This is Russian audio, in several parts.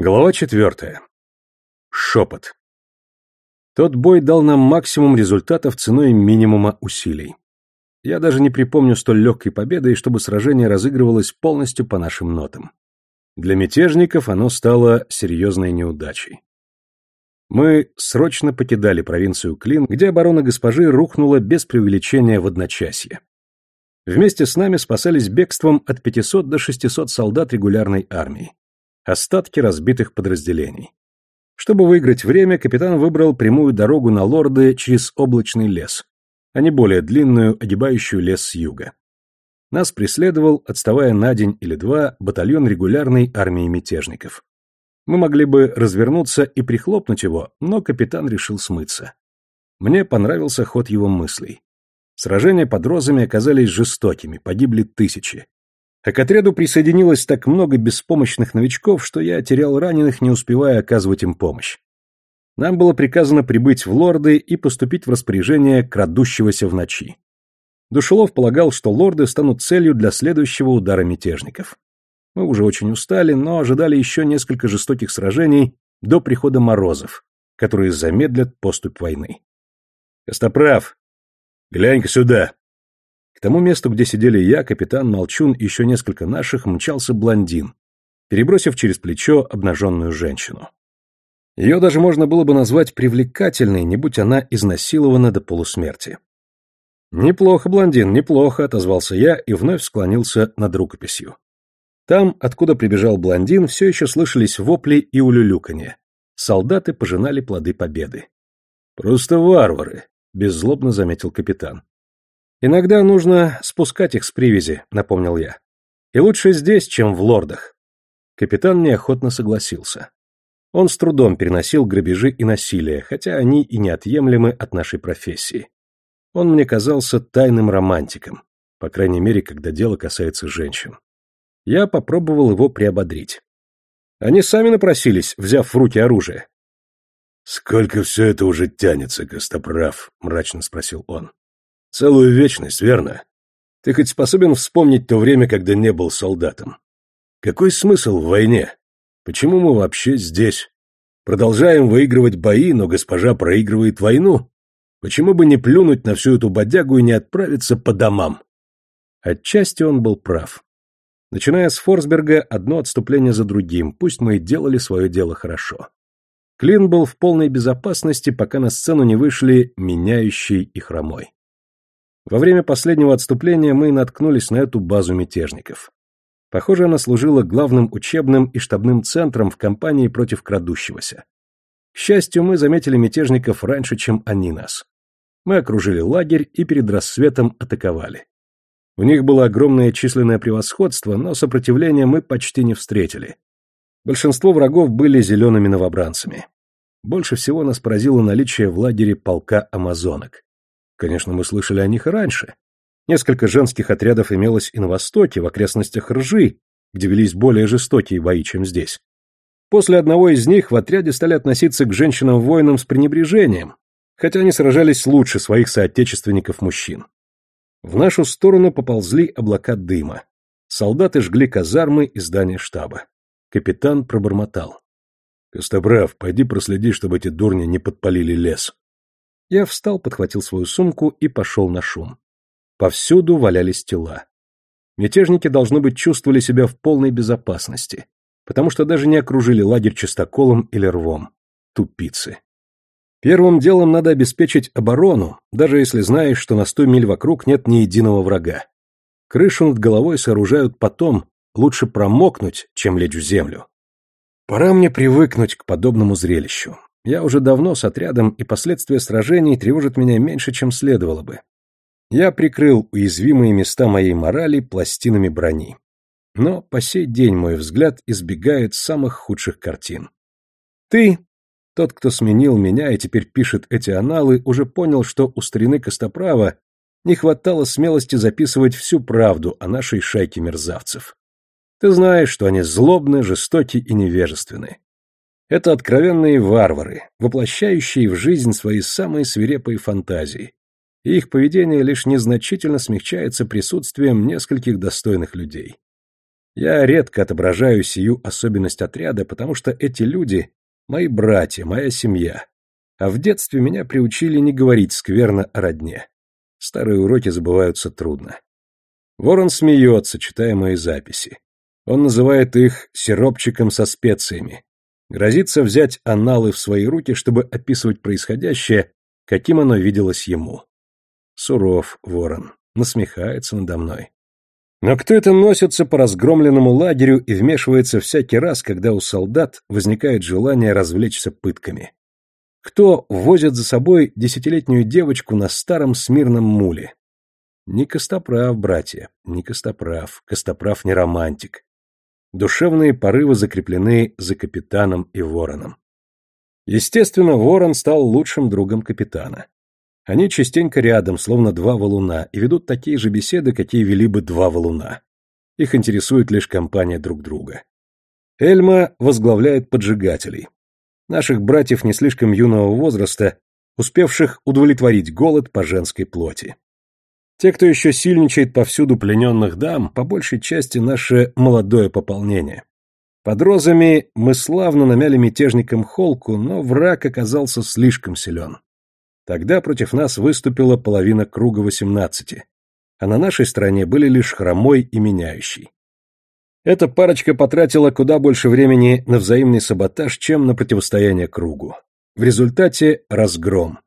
Глава четвертая. Шепот. Тот бой дал нам максимум результатов ценой минимума усилий. Я даже не припомню столь легкой победы, и чтобы сражение разыгрывалось полностью по нашим нотам. Для мятежников оно стало серьезной неудачей. Мы срочно покидали провинцию Клин, где оборона госпожи рухнула без преувеличения в одночасье. Вместе с нами спасались бегством от 500 до 600 солдат регулярной армии остатки разбитых подразделений. Чтобы выиграть время, капитан выбрал прямую дорогу на Лорды через облачный лес, а не более длинную, огибающую лес с юга. Нас преследовал, отставая на день или два, батальон регулярной армии мятежников. Мы могли бы развернуться и прихлопнуть его, но капитан решил смыться. Мне понравился ход его мыслей. Сражения под розами оказались жестокими, погибли тысячи. К отряду присоединилось так много беспомощных новичков, что я терял раненых, не успевая оказывать им помощь. Нам было приказано прибыть в лорды и поступить в распоряжение крадущегося в ночи. Душелов полагал, что лорды станут целью для следующего удара мятежников. Мы уже очень устали, но ожидали еще несколько жестоких сражений до прихода морозов, которые замедлят поступь войны. «Костоправ, глянь-ка сюда!» К тому месту, где сидели я, капитан Молчун и еще несколько наших, мчался блондин, перебросив через плечо обнаженную женщину. Ее даже можно было бы назвать привлекательной, не будь она изнасилована до полусмерти. «Неплохо, блондин, неплохо», — отозвался я и вновь склонился над рукописью. Там, откуда прибежал блондин, все еще слышались вопли и улюлюканье. Солдаты пожинали плоды победы. «Просто варвары», — беззлобно заметил капитан. Иногда нужно спускать их с привязи, напомнил я. И лучше здесь, чем в лордах. Капитан неохотно согласился. Он с трудом переносил грабежи и насилие, хотя они и неотъемлемы от нашей профессии. Он мне казался тайным романтиком, по крайней мере, когда дело касается женщин. Я попробовал его приободрить. Они сами напросились, взяв в руки оружие. «Сколько все это уже тянется, Костоправ?» — мрачно спросил он. Целую вечность, верно? Ты хоть способен вспомнить то время, когда не был солдатом? Какой смысл в войне? Почему мы вообще здесь? Продолжаем выигрывать бои, но госпожа проигрывает войну? Почему бы не плюнуть на всю эту бодягу и не отправиться по домам? Отчасти он был прав. Начиная с Форсберга, одно отступление за другим, пусть мы и делали свое дело хорошо. Клин был в полной безопасности, пока на сцену не вышли меняющий и хромой. Во время последнего отступления мы наткнулись на эту базу мятежников. Похоже, она служила главным учебным и штабным центром в кампании против крадущегося. К счастью, мы заметили мятежников раньше, чем они нас. Мы окружили лагерь и перед рассветом атаковали. У них было огромное численное превосходство, но сопротивления мы почти не встретили. Большинство врагов были зелеными новобранцами. Больше всего нас поразило наличие в лагере полка амазонок. Конечно, мы слышали о них и раньше. Несколько женских отрядов имелось и на востоке, в окрестностях Ржи, где велись более жестокие бои, чем здесь. После одного из них в отряде стали относиться к женщинам-воинам с пренебрежением, хотя они сражались лучше своих соотечественников-мужчин. В нашу сторону поползли облака дыма. Солдаты жгли казармы и здания штаба. Капитан пробормотал. — Костобрав, пойди проследи, чтобы эти дурни не подпалили лес. Я встал, подхватил свою сумку и пошел на шум. Повсюду валялись тела. Мятежники, должно быть, чувствовали себя в полной безопасности, потому что даже не окружили лагерь чистоколом или рвом. Тупицы. Первым делом надо обеспечить оборону, даже если знаешь, что на сто миль вокруг нет ни единого врага. Крышу над головой сооружают потом, лучше промокнуть, чем лечь в землю. Пора мне привыкнуть к подобному зрелищу. Я уже давно с отрядом, и последствия сражений тревожат меня меньше, чем следовало бы. Я прикрыл уязвимые места моей морали пластинами брони. Но по сей день мой взгляд избегает самых худших картин. Ты, тот, кто сменил меня и теперь пишет эти аналы, уже понял, что у старины Костоправа не хватало смелости записывать всю правду о нашей шайке мерзавцев. Ты знаешь, что они злобны, жестоки и невежественны. Это откровенные варвары, воплощающие в жизнь свои самые свирепые фантазии. И их поведение лишь незначительно смягчается присутствием нескольких достойных людей. Я редко отображаю сию особенность отряда, потому что эти люди — мои братья, моя семья. А в детстве меня приучили не говорить скверно о родне. Старые уроки забываются трудно. Ворон смеется, читая мои записи. Он называет их «сиропчиком со специями». Грозится взять аналы в свои руки, чтобы описывать происходящее, каким оно виделось ему. Суров, ворон, насмехается надо мной. Но кто это носится по разгромленному лагерю и вмешивается всякий раз, когда у солдат возникает желание развлечься пытками? Кто возит за собой десятилетнюю девочку на старом смирном муле? Не Костоправ, братья, не Костоправ. Костоправ не романтик. Душевные порывы закреплены за капитаном и вороном. Естественно, ворон стал лучшим другом капитана. Они частенько рядом, словно два валуна, и ведут такие же беседы, какие вели бы два валуна. Их интересует лишь компания друг друга. Эльма возглавляет поджигателей. Наших братьев не слишком юного возраста, успевших удовлетворить голод по женской плоти. Те, кто еще сильничает повсюду плененных дам, по большей части наше молодое пополнение. Под розами мы славно намяли мятежникам холку, но враг оказался слишком силен. Тогда против нас выступила половина круга восемнадцати, а на нашей стороне были лишь хромой и меняющий. Эта парочка потратила куда больше времени на взаимный саботаж, чем на противостояние кругу. В результате разгром.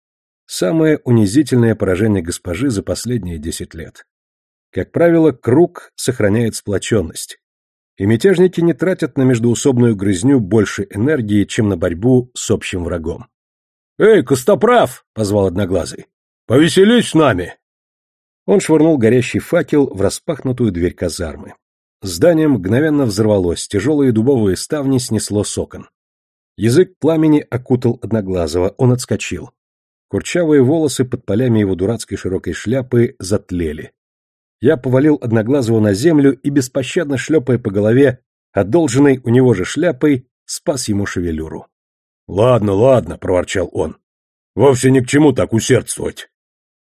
Самое унизительное поражение госпожи за последние десять лет. Как правило, круг сохраняет сплоченность. И мятежники не тратят на междуусобную грызню больше энергии, чем на борьбу с общим врагом. «Эй, Костоправ!» — позвал Одноглазый. «Повеселись с нами!» Он швырнул горящий факел в распахнутую дверь казармы. Здание мгновенно взорвалось, тяжелые дубовые ставни снесло сокон. Язык пламени окутал Одноглазого, он отскочил. Курчавые волосы под полями его дурацкой широкой шляпы затлели. Я повалил Одноглазого на землю и, беспощадно шлепая по голове, одолженной у него же шляпой, спас ему шевелюру. «Ладно, ладно», — проворчал он. «Вовсе ни к чему так усердствовать».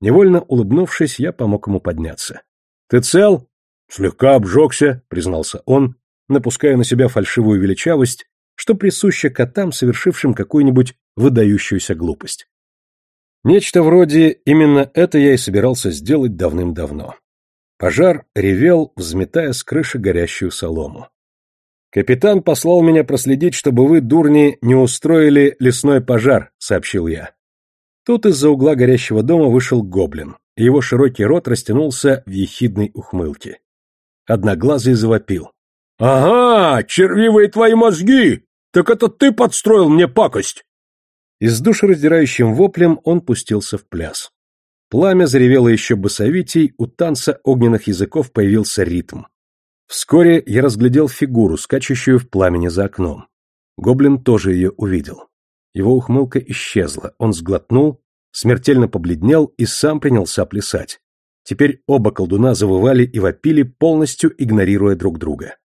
Невольно улыбнувшись, я помог ему подняться. «Ты цел?» «Слегка обжегся», — признался он, напуская на себя фальшивую величавость, что присуще котам, совершившим какую-нибудь выдающуюся глупость. Нечто вроде «именно это я и собирался сделать давным-давно». Пожар ревел, взметая с крыши горящую солому. «Капитан послал меня проследить, чтобы вы, дурни, не устроили лесной пожар», — сообщил я. Тут из-за угла горящего дома вышел гоблин, и его широкий рот растянулся в ехидной ухмылке. Одноглазый завопил. «Ага, червивые твои мозги! Так это ты подстроил мне пакость!» И с душераздирающим воплем он пустился в пляс. Пламя заревело еще басовитей, у танца огненных языков появился ритм. Вскоре я разглядел фигуру, скачущую в пламени за окном. Гоблин тоже ее увидел. Его ухмылка исчезла, он сглотнул, смертельно побледнел и сам принялся плясать. Теперь оба колдуна завывали и вопили, полностью игнорируя друг друга.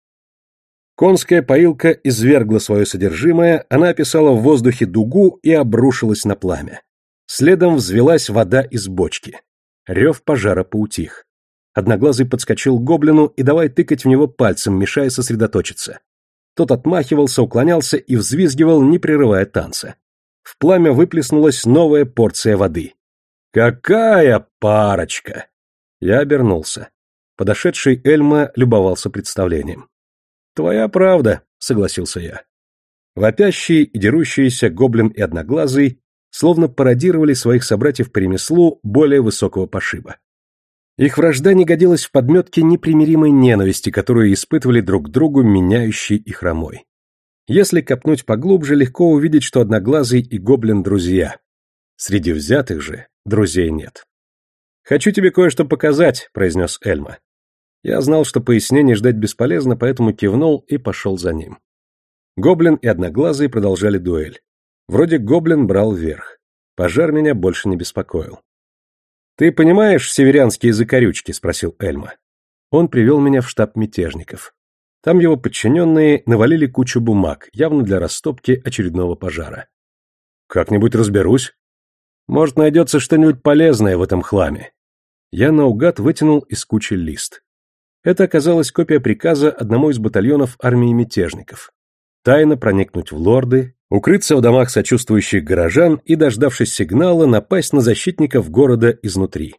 Конская поилка извергла свое содержимое, она описала в воздухе дугу и обрушилась на пламя. Следом взвелась вода из бочки. Рев пожара поутих. Одноглазый подскочил к гоблину и давай тыкать в него пальцем, мешая сосредоточиться. Тот отмахивался, уклонялся и взвизгивал, не прерывая танца. В пламя выплеснулась новая порция воды. «Какая парочка!» Я обернулся. Подошедший Эльма любовался представлением. «Твоя правда», — согласился я. Вопящие и дерущиеся гоблин и одноглазый словно пародировали своих собратьев по ремеслу более высокого пошиба. Их вражда не годилась в подметке непримиримой ненависти, которую испытывали друг другу меняющий и хромой. Если копнуть поглубже, легко увидеть, что Одноглазый и Гоблин – друзья. Среди взятых же друзей нет. «Хочу тебе кое-что показать», – произнес Эльма. Я знал, что пояснений ждать бесполезно, поэтому кивнул и пошел за ним. Гоблин и Одноглазый продолжали дуэль. Вроде Гоблин брал верх. Пожар меня больше не беспокоил. «Ты понимаешь северянские закорючки?» — спросил Эльма. Он привел меня в штаб мятежников. Там его подчиненные навалили кучу бумаг, явно для растопки очередного пожара. «Как-нибудь разберусь. Может, найдется что-нибудь полезное в этом хламе». Я наугад вытянул из кучи лист. Это оказалась копия приказа одному из батальонов армии мятежников. Тайно проникнуть в лорды, укрыться в домах сочувствующих горожан и, дождавшись сигнала, напасть на защитников города изнутри.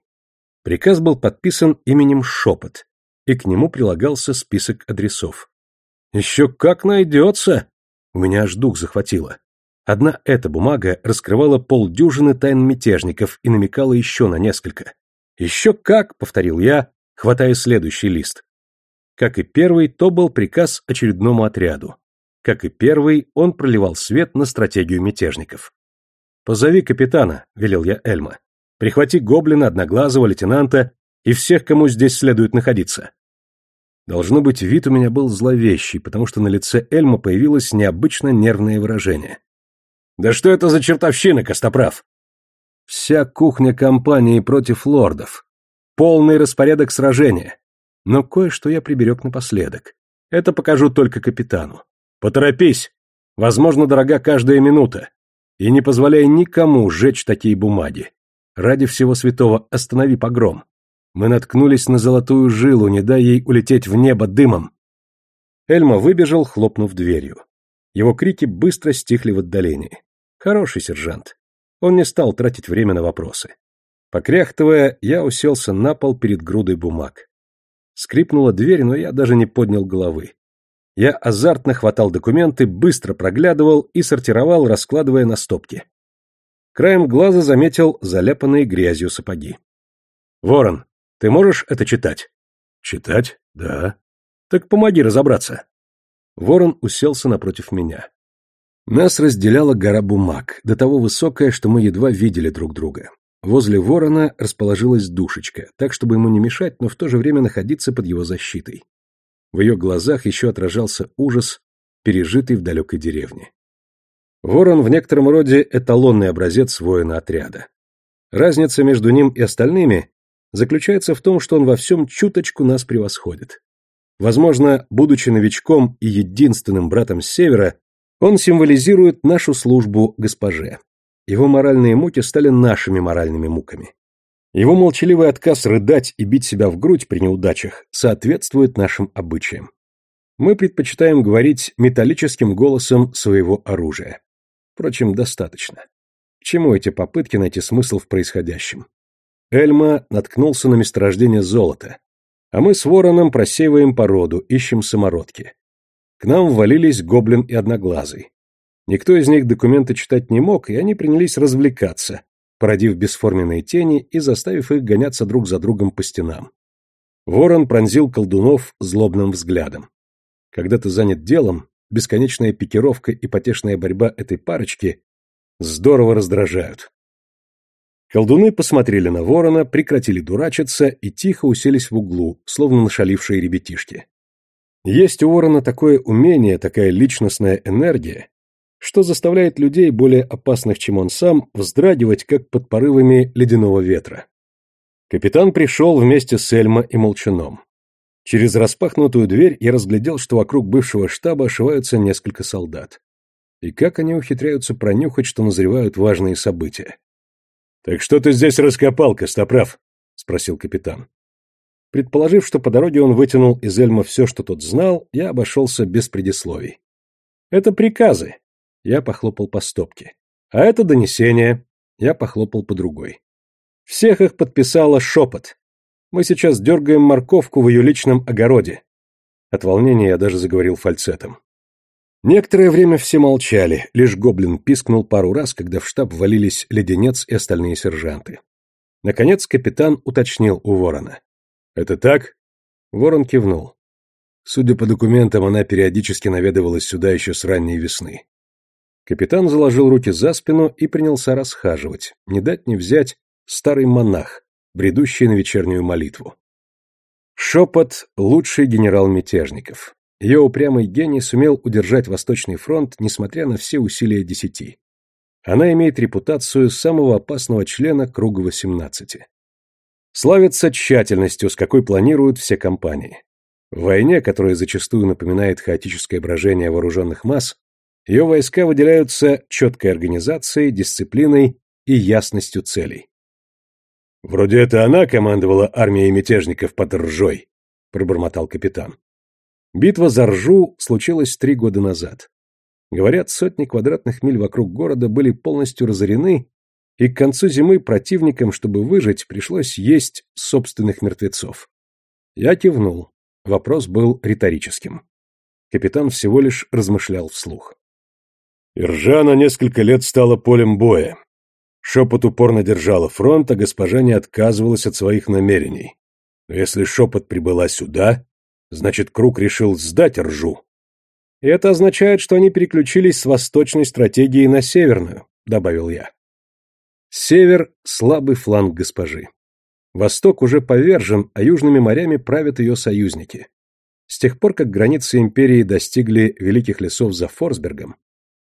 Приказ был подписан именем Шепот, и к нему прилагался список адресов. Еще как найдется! У меня аж дух захватило. Одна эта бумага раскрывала полдюжины тайн мятежников и намекала еще на несколько. «Еще как!» — повторил я, хватая следующий лист. Как и первый, то был приказ очередному отряду. Как и первый, он проливал свет на стратегию мятежников. «Позови капитана», — велел я Эльма. «Прихвати гоблина, одноглазого, лейтенанта и всех, кому здесь следует находиться». Должно быть, вид у меня был зловещий, потому что на лице Эльма появилось необычно нервное выражение. «Да что это за чертовщина, Костоправ?» «Вся кухня компании против лордов. Полный распорядок сражения. Но кое-что я приберег напоследок. Это покажу только капитану. Поторопись. Возможно, дорога каждая минута. И не позволяй никому сжечь такие бумаги. Ради всего святого останови погром. Мы наткнулись на золотую жилу, не дай ей улететь в небо дымом. Эльма выбежал, хлопнув дверью. Его крики быстро стихли в отдалении. Хороший сержант. Он не стал тратить время на вопросы. Покряхтывая, я уселся на пол перед грудой бумаг. Скрипнула дверь, но я даже не поднял головы. Я азартно хватал документы, быстро проглядывал и сортировал, раскладывая на стопки. Краем глаза заметил заляпанные грязью сапоги. «Ворон, ты можешь это читать?» «Читать? Да». «Так помоги разобраться». Ворон уселся напротив меня. Нас разделяла гора бумаг, до того высокая, что мы едва видели друг друга. Возле ворона расположилась душечка, так, чтобы ему не мешать, но в то же время находиться под его защитой. В ее глазах еще отражался ужас, пережитый в далекой деревне. Ворон в некотором роде эталонный образец воина отряда. Разница между ним и остальными заключается в том, что он во всем чуточку нас превосходит. Возможно, будучи новичком и единственным братом с севера, он символизирует нашу службу госпоже. Его моральные муки стали нашими моральными муками. Его молчаливый отказ рыдать и бить себя в грудь при неудачах соответствует нашим обычаям. Мы предпочитаем говорить металлическим голосом своего оружия. Впрочем, достаточно. К чему эти попытки найти смысл в происходящем? Эльма наткнулся на месторождение золота, а мы с Вороном просеиваем породу, ищем самородки. К нам ввалились гоблин и одноглазый. Никто из них документы читать не мог, и они принялись развлекаться, породив бесформенные тени и заставив их гоняться друг за другом по стенам. Ворон пронзил колдунов злобным взглядом. Когда ты занят делом, бесконечная пикировка и потешная борьба этой парочки здорово раздражают. Колдуны посмотрели на ворона, прекратили дурачиться и тихо уселись в углу, словно нашалившие ребятишки. Есть у ворона такое умение, такая личностная энергия, что заставляет людей, более опасных, чем он сам, вздрагивать, как под порывами ледяного ветра. Капитан пришел вместе с Эльма и Молчаном. Через распахнутую дверь я разглядел, что вокруг бывшего штаба ошиваются несколько солдат. И как они ухитряются пронюхать, что назревают важные события. «Так что ты здесь раскопал, Костоправ?» — спросил капитан. Предположив, что по дороге он вытянул из Эльма все, что тот знал, я обошелся без предисловий. «Это приказы. Я похлопал по стопке. А это донесение. Я похлопал по другой. Всех их подписала шепот. Мы сейчас дергаем морковку в ее личном огороде. От волнения я даже заговорил фальцетом. Некоторое время все молчали, лишь гоблин пискнул пару раз, когда в штаб валились леденец и остальные сержанты. Наконец капитан уточнил у ворона. «Это так?» Ворон кивнул. Судя по документам, она периодически наведывалась сюда еще с ранней весны. Капитан заложил руки за спину и принялся расхаживать, не дать не взять старый монах, бредущий на вечернюю молитву. Шепот — лучший генерал мятежников. Ее упрямый гений сумел удержать Восточный фронт, несмотря на все усилия десяти. Она имеет репутацию самого опасного члена круга 18. Славится тщательностью, с какой планируют все компании. В войне, которая зачастую напоминает хаотическое брожение вооруженных масс, ее войска выделяются четкой организацией, дисциплиной и ясностью целей. Вроде это она командовала армией мятежников под Ржой. пробормотал капитан. Битва за Ржу случилась три года назад. Говорят, сотни квадратных миль вокруг города были полностью разорены, и к концу зимы противникам, чтобы выжить, пришлось есть собственных мертвецов. Я кивнул. Вопрос был риторическим. Капитан всего лишь размышлял вслух. Иржа на несколько лет стала полем боя. Шепот упорно держала фронт, а госпожа не отказывалась от своих намерений. Но если шепот прибыла сюда, значит, Круг решил сдать Ржу. И это означает, что они переключились с восточной стратегии на северную, добавил я. Север — слабый фланг госпожи. Восток уже повержен, а южными морями правят ее союзники. С тех пор, как границы империи достигли великих лесов за Форсбергом,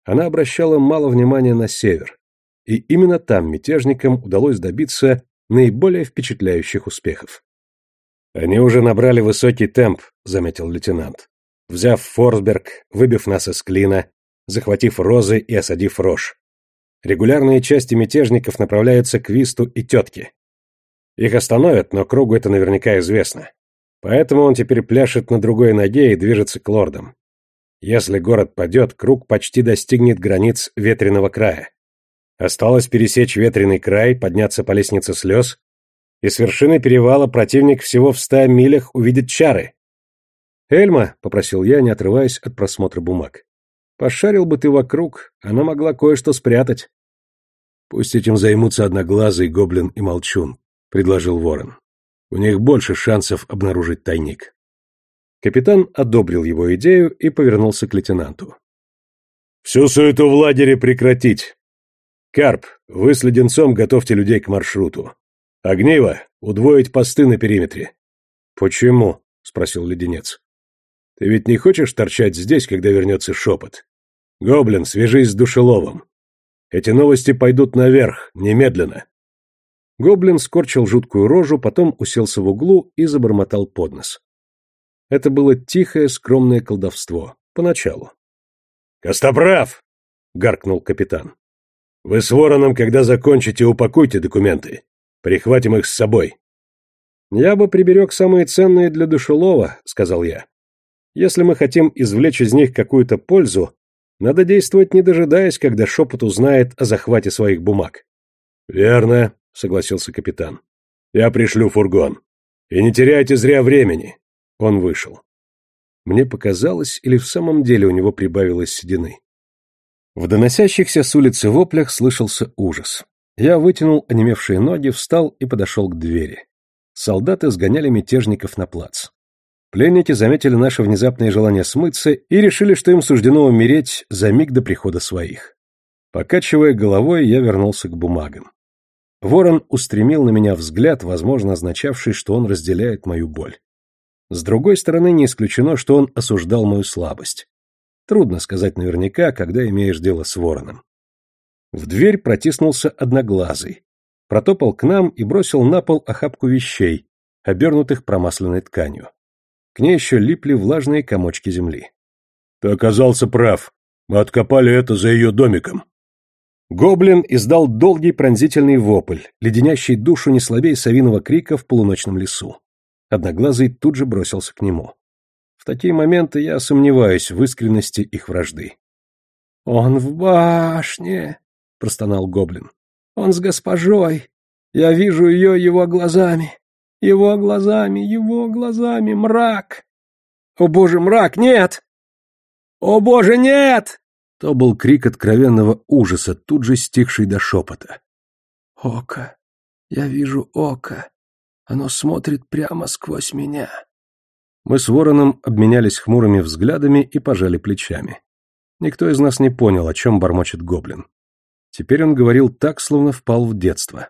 она обращала мало внимания на север, и именно там мятежникам удалось добиться наиболее впечатляющих успехов. «Они уже набрали высокий темп», — заметил лейтенант. «Взяв Форсберг, выбив нас из клина, захватив розы и осадив рожь. Регулярные части мятежников направляются к Висту и Тетке. Их остановят, но Кругу это наверняка известно. Поэтому он теперь пляшет на другой ноге и движется к лордам. Если город падет, Круг почти достигнет границ ветреного края. Осталось пересечь ветреный край, подняться по лестнице слез, и с вершины перевала противник всего в ста милях увидит чары. «Эльма», — попросил я, не отрываясь от просмотра бумаг, — «пошарил бы ты вокруг, она могла кое-что спрятать». «Пусть этим займутся Одноглазый, Гоблин и Молчун», — предложил Ворон. «У них больше шансов обнаружить тайник». Капитан одобрил его идею и повернулся к лейтенанту. «Всю суету в лагере прекратить. Карп, вы с леденцом готовьте людей к маршруту. Огниво, удвоить посты на периметре. Почему? спросил леденец. Ты ведь не хочешь торчать здесь, когда вернется шепот? Гоблин, свяжись с душеловым. Эти новости пойдут наверх, немедленно. Гоблин скорчил жуткую рожу, потом уселся в углу и забормотал под нос. Это было тихое, скромное колдовство. Поначалу. «Костоправ!» — гаркнул капитан. Вы с Вороном, когда закончите, упакуйте документы. Прихватим их с собой. Я бы приберег самые ценные для душелова, сказал я. Если мы хотим извлечь из них какую-то пользу, надо действовать не дожидаясь, когда шепот узнает о захвате своих бумаг. Верно, согласился капитан. Я пришлю фургон. И не теряйте зря времени. Он вышел. Мне показалось, или в самом деле у него прибавилось седины. В доносящихся с улицы воплях слышался ужас. Я вытянул онемевшие ноги, встал и подошел к двери. Солдаты сгоняли мятежников на плац. Пленники заметили наше внезапное желание смыться и решили, что им суждено умереть за миг до прихода своих. Покачивая головой, я вернулся к бумагам. Ворон устремил на меня взгляд, возможно, означавший, что он разделяет мою боль. С другой стороны, не исключено, что он осуждал мою слабость. Трудно сказать наверняка, когда имеешь дело с вороном. В дверь протиснулся одноглазый, протопал к нам и бросил на пол охапку вещей, обернутых промасленной тканью. К ней еще липли влажные комочки земли. — Ты оказался прав. Мы откопали это за ее домиком. Гоблин издал долгий пронзительный вопль, леденящий душу не слабее совиного крика в полуночном лесу. Одноглазый тут же бросился к нему. В такие моменты я сомневаюсь в искренности их вражды. «Он в башне!» — простонал гоблин. «Он с госпожой! Я вижу ее его глазами! Его глазами, его глазами! Мрак! О боже, мрак, нет! О боже, нет!» То был крик откровенного ужаса, тут же стихший до шепота. «Око! Я вижу око! Оно смотрит прямо сквозь меня!» Мы с Вороном обменялись хмурыми взглядами и пожали плечами. Никто из нас не понял, о чем бормочет гоблин. Теперь он говорил так, словно впал в детство.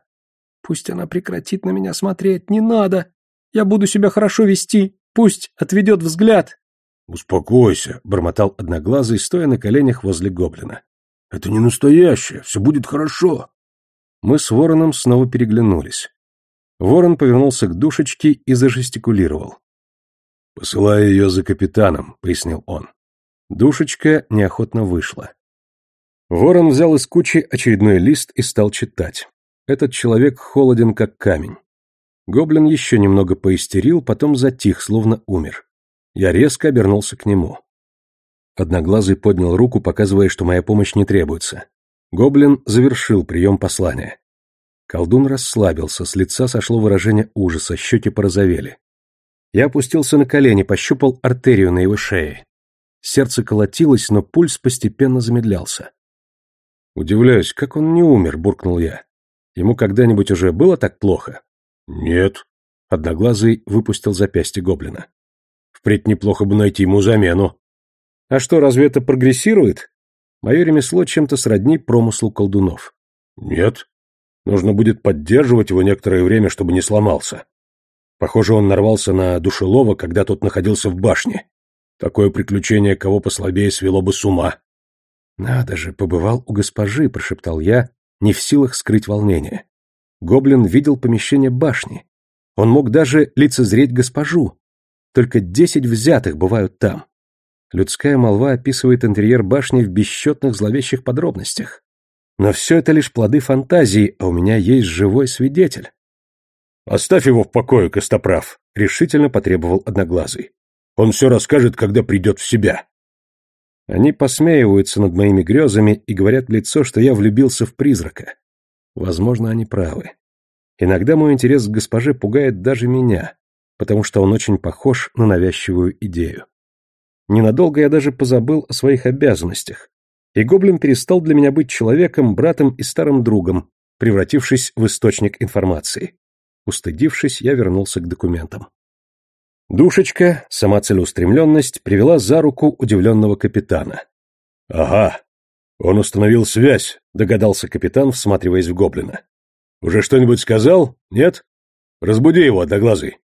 «Пусть она прекратит на меня смотреть, не надо! Я буду себя хорошо вести, пусть отведет взгляд!» «Успокойся», — бормотал Одноглазый, стоя на коленях возле гоблина. «Это не настоящее, все будет хорошо». Мы с Вороном снова переглянулись. Ворон повернулся к душечке и зажестикулировал. «Посылаю ее за капитаном», — пояснил он. Душечка неохотно вышла. Ворон взял из кучи очередной лист и стал читать. Этот человек холоден, как камень. Гоблин еще немного поистерил, потом затих, словно умер. Я резко обернулся к нему. Одноглазый поднял руку, показывая, что моя помощь не требуется. Гоблин завершил прием послания. Колдун расслабился, с лица сошло выражение ужаса, щеки порозовели. Я опустился на колени, пощупал артерию на его шее. Сердце колотилось, но пульс постепенно замедлялся. «Удивляюсь, как он не умер», — буркнул я. «Ему когда-нибудь уже было так плохо?» «Нет». Одноглазый выпустил запястье гоблина. «Впредь неплохо бы найти ему замену». «А что, разве это прогрессирует?» Мое ремесло чем-то сродни промыслу колдунов. «Нет. Нужно будет поддерживать его некоторое время, чтобы не сломался. Похоже, он нарвался на душелова, когда тот находился в башне. Такое приключение кого послабее свело бы с ума». «Надо же, побывал у госпожи», — прошептал я, не в силах скрыть волнение. Гоблин видел помещение башни. Он мог даже лицезреть госпожу. Только десять взятых бывают там. Людская молва описывает интерьер башни в бесчетных зловещих подробностях. Но все это лишь плоды фантазии, а у меня есть живой свидетель. «Оставь его в покое, Костоправ», — решительно потребовал Одноглазый. «Он все расскажет, когда придет в себя». Они посмеиваются над моими грезами и говорят в лицо, что я влюбился в призрака. Возможно, они правы. Иногда мой интерес к госпоже пугает даже меня, потому что он очень похож на навязчивую идею. Ненадолго я даже позабыл о своих обязанностях, и гоблин перестал для меня быть человеком, братом и старым другом, превратившись в источник информации. Устыдившись, я вернулся к документам. Душечка, сама целеустремленность, привела за руку удивленного капитана. «Ага, «Он установил связь», — догадался капитан, всматриваясь в гоблина. «Уже что-нибудь сказал? Нет? Разбуди его, Одноглазый».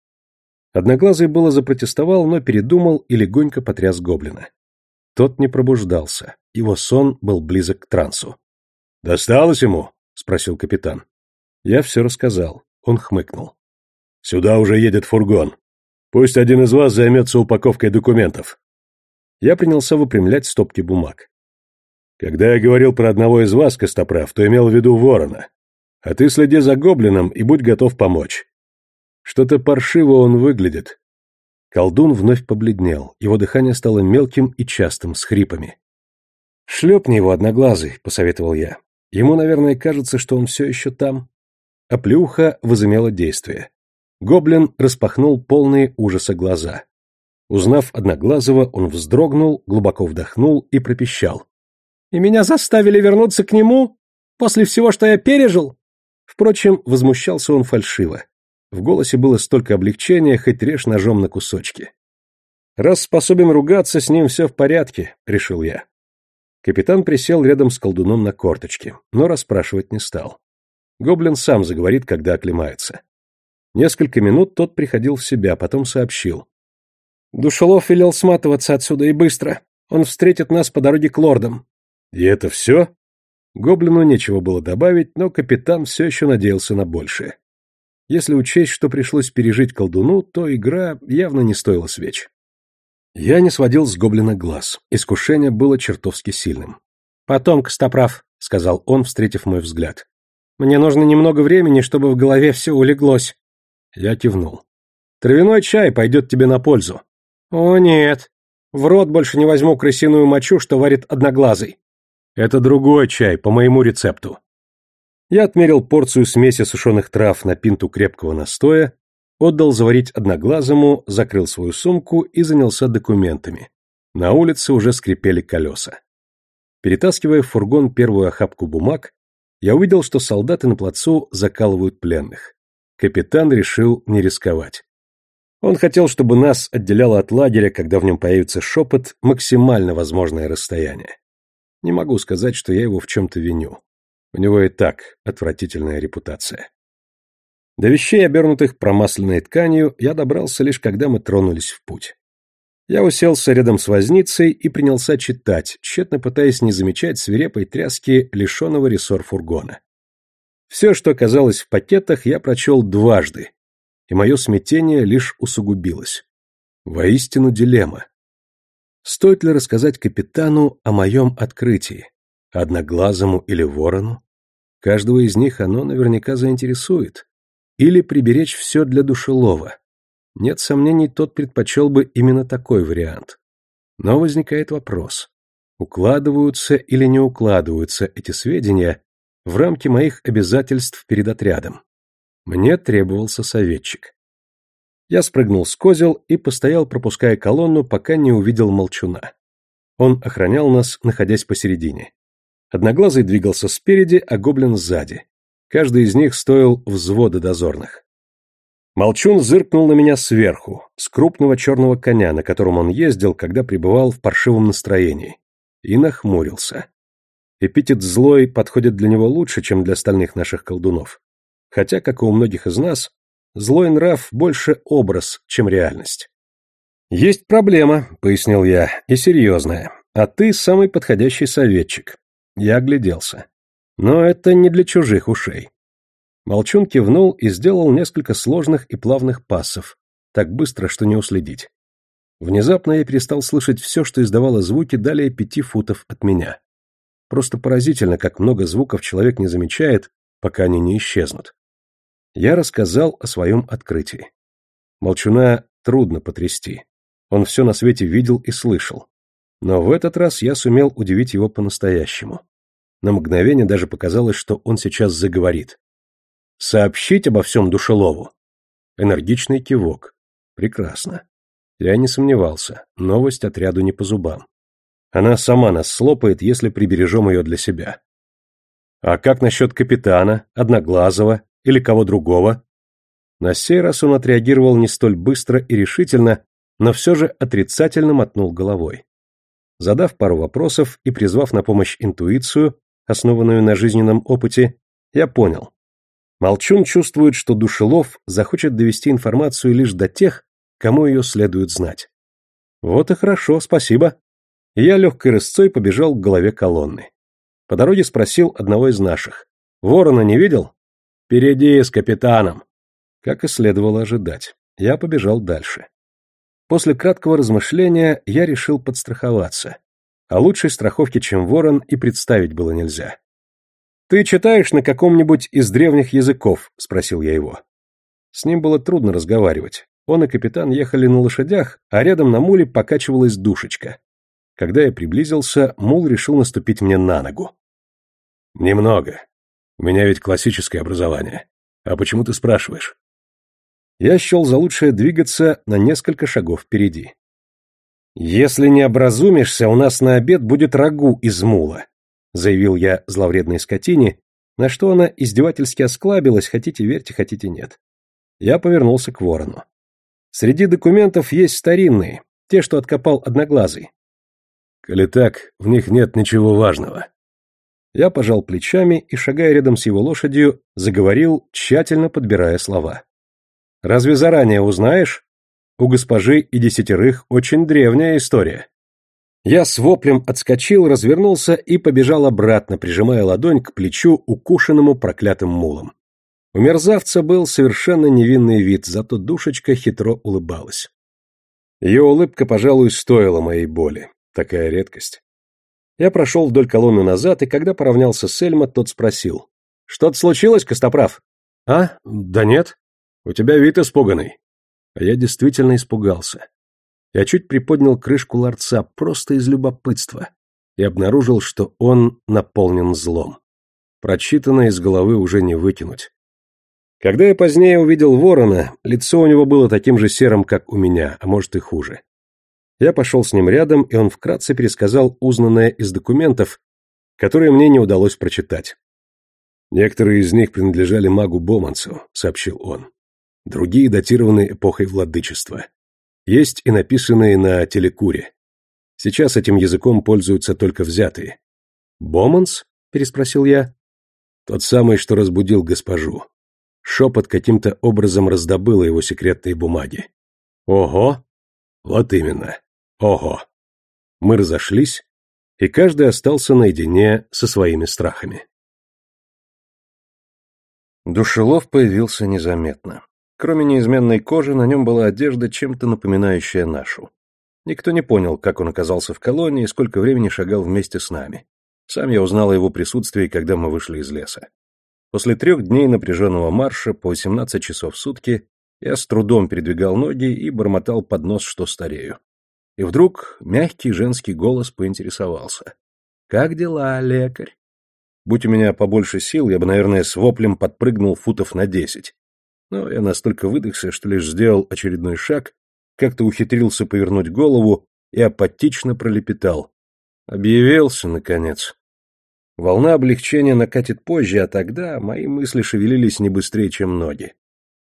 Одноглазый было запротестовал, но передумал и легонько потряс гоблина. Тот не пробуждался, его сон был близок к трансу. «Досталось ему?» — спросил капитан. Я все рассказал. Он хмыкнул. «Сюда уже едет фургон. Пусть один из вас займется упаковкой документов». Я принялся выпрямлять стопки бумаг. Когда я говорил про одного из вас, Костоправ, то имел в виду ворона. А ты следи за гоблином и будь готов помочь. Что-то паршиво он выглядит. Колдун вновь побледнел, его дыхание стало мелким и частым, с хрипами. «Шлепни его, одноглазый», — посоветовал я. «Ему, наверное, кажется, что он все еще там». А плюха возымела действие. Гоблин распахнул полные ужаса глаза. Узнав Одноглазого, он вздрогнул, глубоко вдохнул и пропищал. И меня заставили вернуться к нему? После всего, что я пережил?» Впрочем, возмущался он фальшиво. В голосе было столько облегчения, хоть режь ножом на кусочки. «Раз способен ругаться, с ним все в порядке», — решил я. Капитан присел рядом с колдуном на корточке, но расспрашивать не стал. Гоблин сам заговорит, когда оклемается. Несколько минут тот приходил в себя, потом сообщил. «Душелов велел сматываться отсюда и быстро. Он встретит нас по дороге к лордам. «И это все?» Гоблину нечего было добавить, но капитан все еще надеялся на большее. Если учесть, что пришлось пережить колдуну, то игра явно не стоила свеч. Я не сводил с гоблина глаз. Искушение было чертовски сильным. «Потом, Костоправ», — сказал он, встретив мой взгляд. «Мне нужно немного времени, чтобы в голове все улеглось». Я кивнул. «Травяной чай пойдет тебе на пользу». «О, нет. В рот больше не возьму крысиную мочу, что варит одноглазый». Это другой чай, по моему рецепту. Я отмерил порцию смеси сушеных трав на пинту крепкого настоя, отдал заварить одноглазому, закрыл свою сумку и занялся документами. На улице уже скрипели колеса. Перетаскивая в фургон первую охапку бумаг, я увидел, что солдаты на плацу закалывают пленных. Капитан решил не рисковать. Он хотел, чтобы нас отделяло от лагеря, когда в нем появится шепот, максимально возможное расстояние. Не могу сказать, что я его в чем-то виню. У него и так отвратительная репутация. До вещей, обернутых промасленной тканью, я добрался лишь когда мы тронулись в путь. Я уселся рядом с возницей и принялся читать, тщетно пытаясь не замечать свирепой тряски лишенного рессор фургона. Все, что оказалось в пакетах, я прочел дважды, и мое смятение лишь усугубилось. Воистину дилемма. Стоит ли рассказать капитану о моем открытии? Одноглазому или ворону? Каждого из них оно наверняка заинтересует. Или приберечь все для душелова. Нет сомнений, тот предпочел бы именно такой вариант. Но возникает вопрос, укладываются или не укладываются эти сведения в рамки моих обязательств перед отрядом. Мне требовался советчик. Я спрыгнул с козел и постоял, пропуская колонну, пока не увидел молчуна. Он охранял нас, находясь посередине. Одноглазый двигался спереди, а гоблин сзади. Каждый из них стоил взвода дозорных. Молчун зыркнул на меня сверху, с крупного черного коня, на котором он ездил, когда пребывал в паршивом настроении, и нахмурился. Эпитет «злой» подходит для него лучше, чем для остальных наших колдунов. Хотя, как и у многих из нас, злой нрав больше образ, чем реальность. «Есть проблема», — пояснил я, — «и серьезная. А ты самый подходящий советчик». Я огляделся. Но это не для чужих ушей. Молчун кивнул и сделал несколько сложных и плавных пассов, так быстро, что не уследить. Внезапно я перестал слышать все, что издавало звуки далее пяти футов от меня. Просто поразительно, как много звуков человек не замечает, пока они не исчезнут. Я рассказал о своем открытии. Молчуна трудно потрясти. Он все на свете видел и слышал. Но в этот раз я сумел удивить его по-настоящему. На мгновение даже показалось, что он сейчас заговорит. Сообщить обо всем Душелову. Энергичный кивок. Прекрасно. Я не сомневался, новость отряду не по зубам. Она сама нас слопает, если прибережем ее для себя. А как насчет капитана, Одноглазого или кого другого? На сей раз он отреагировал не столь быстро и решительно, но все же отрицательно мотнул головой. Задав пару вопросов и призвав на помощь интуицию, основанную на жизненном опыте, я понял, Молчун чувствует, что Душелов захочет довести информацию лишь до тех, кому ее следует знать. Вот и хорошо, спасибо. я легкой рысцой побежал к голове колонны. По дороге спросил одного из наших. Ворона не видел? Впереди с капитаном. Как и следовало ожидать. Я побежал дальше. После краткого размышления я решил подстраховаться. А лучшей страховки, чем ворон, и представить было нельзя. «Ты читаешь на каком-нибудь из древних языков?» — спросил я его. С ним было трудно разговаривать. Он и капитан ехали на лошадях, а рядом на муле покачивалась душечка. Когда я приблизился, мул решил наступить мне на ногу. «Немного. У меня ведь классическое образование. А почему ты спрашиваешь?» Я счел за лучшее двигаться на несколько шагов впереди. «Если не образумишься, у нас на обед будет рагу из мула. — заявил я зловредной скотине, на что она издевательски осклабилась, хотите верьте, хотите нет. Я повернулся к ворону. Среди документов есть старинные, те, что откопал Одноглазый. Коли так, в них нет ничего важного. Я пожал плечами и, шагая рядом с его лошадью, заговорил, тщательно подбирая слова. «Разве заранее узнаешь? У госпожи и десятерых очень древняя история. Я с воплем отскочил, развернулся и побежал обратно, прижимая ладонь к плечу, укушенному проклятым мулом. У мерзавца был совершенно невинный вид, зато душечка хитро улыбалась. Ее улыбка, пожалуй, стоила моей боли. Такая редкость. Я прошел вдоль колонны назад, и когда поравнялся с Эльма, тот спросил. «Что-то случилось, Костоправ?» «А? Да нет. У тебя вид испуганный». А я действительно испугался. Я чуть приподнял крышку ларца просто из любопытства и обнаружил, что он наполнен злом. Прочитанное из головы уже не выкинуть. Когда я позднее увидел ворона, лицо у него было таким же серым, как у меня, а может и хуже. Я пошел с ним рядом, и он вкратце пересказал узнанное из документов, которые мне не удалось прочитать. «Некоторые из них принадлежали магу Бомансу», — сообщил он. «Другие датированы эпохой владычества. Есть и написанные на телекуре. Сейчас этим языком пользуются только взятые. «Боманс?» — переспросил я. Тот самый, что разбудил госпожу. Шепот каким-то образом раздобыла его секретные бумаги. «Ого!» «Вот именно. Ого!» Мы разошлись, и каждый остался наедине со своими страхами. Душелов появился незаметно. Кроме неизменной кожи, на нем была одежда, чем-то напоминающая нашу. Никто не понял, как он оказался в колонии и сколько времени шагал вместе с нами. Сам я узнал о его присутствии, когда мы вышли из леса. После трех дней напряженного марша по 18 часов в сутки я с трудом передвигал ноги и бормотал под нос, что старею. И вдруг мягкий женский голос поинтересовался. «Как дела, лекарь?» Будь у меня побольше сил, я бы, наверное, с воплем подпрыгнул футов на десять. Но я настолько выдохся, что лишь сделал очередной шаг, как-то ухитрился повернуть голову и апатично пролепетал. Объявился, наконец. Волна облегчения накатит позже, а тогда мои мысли шевелились не быстрее, чем ноги.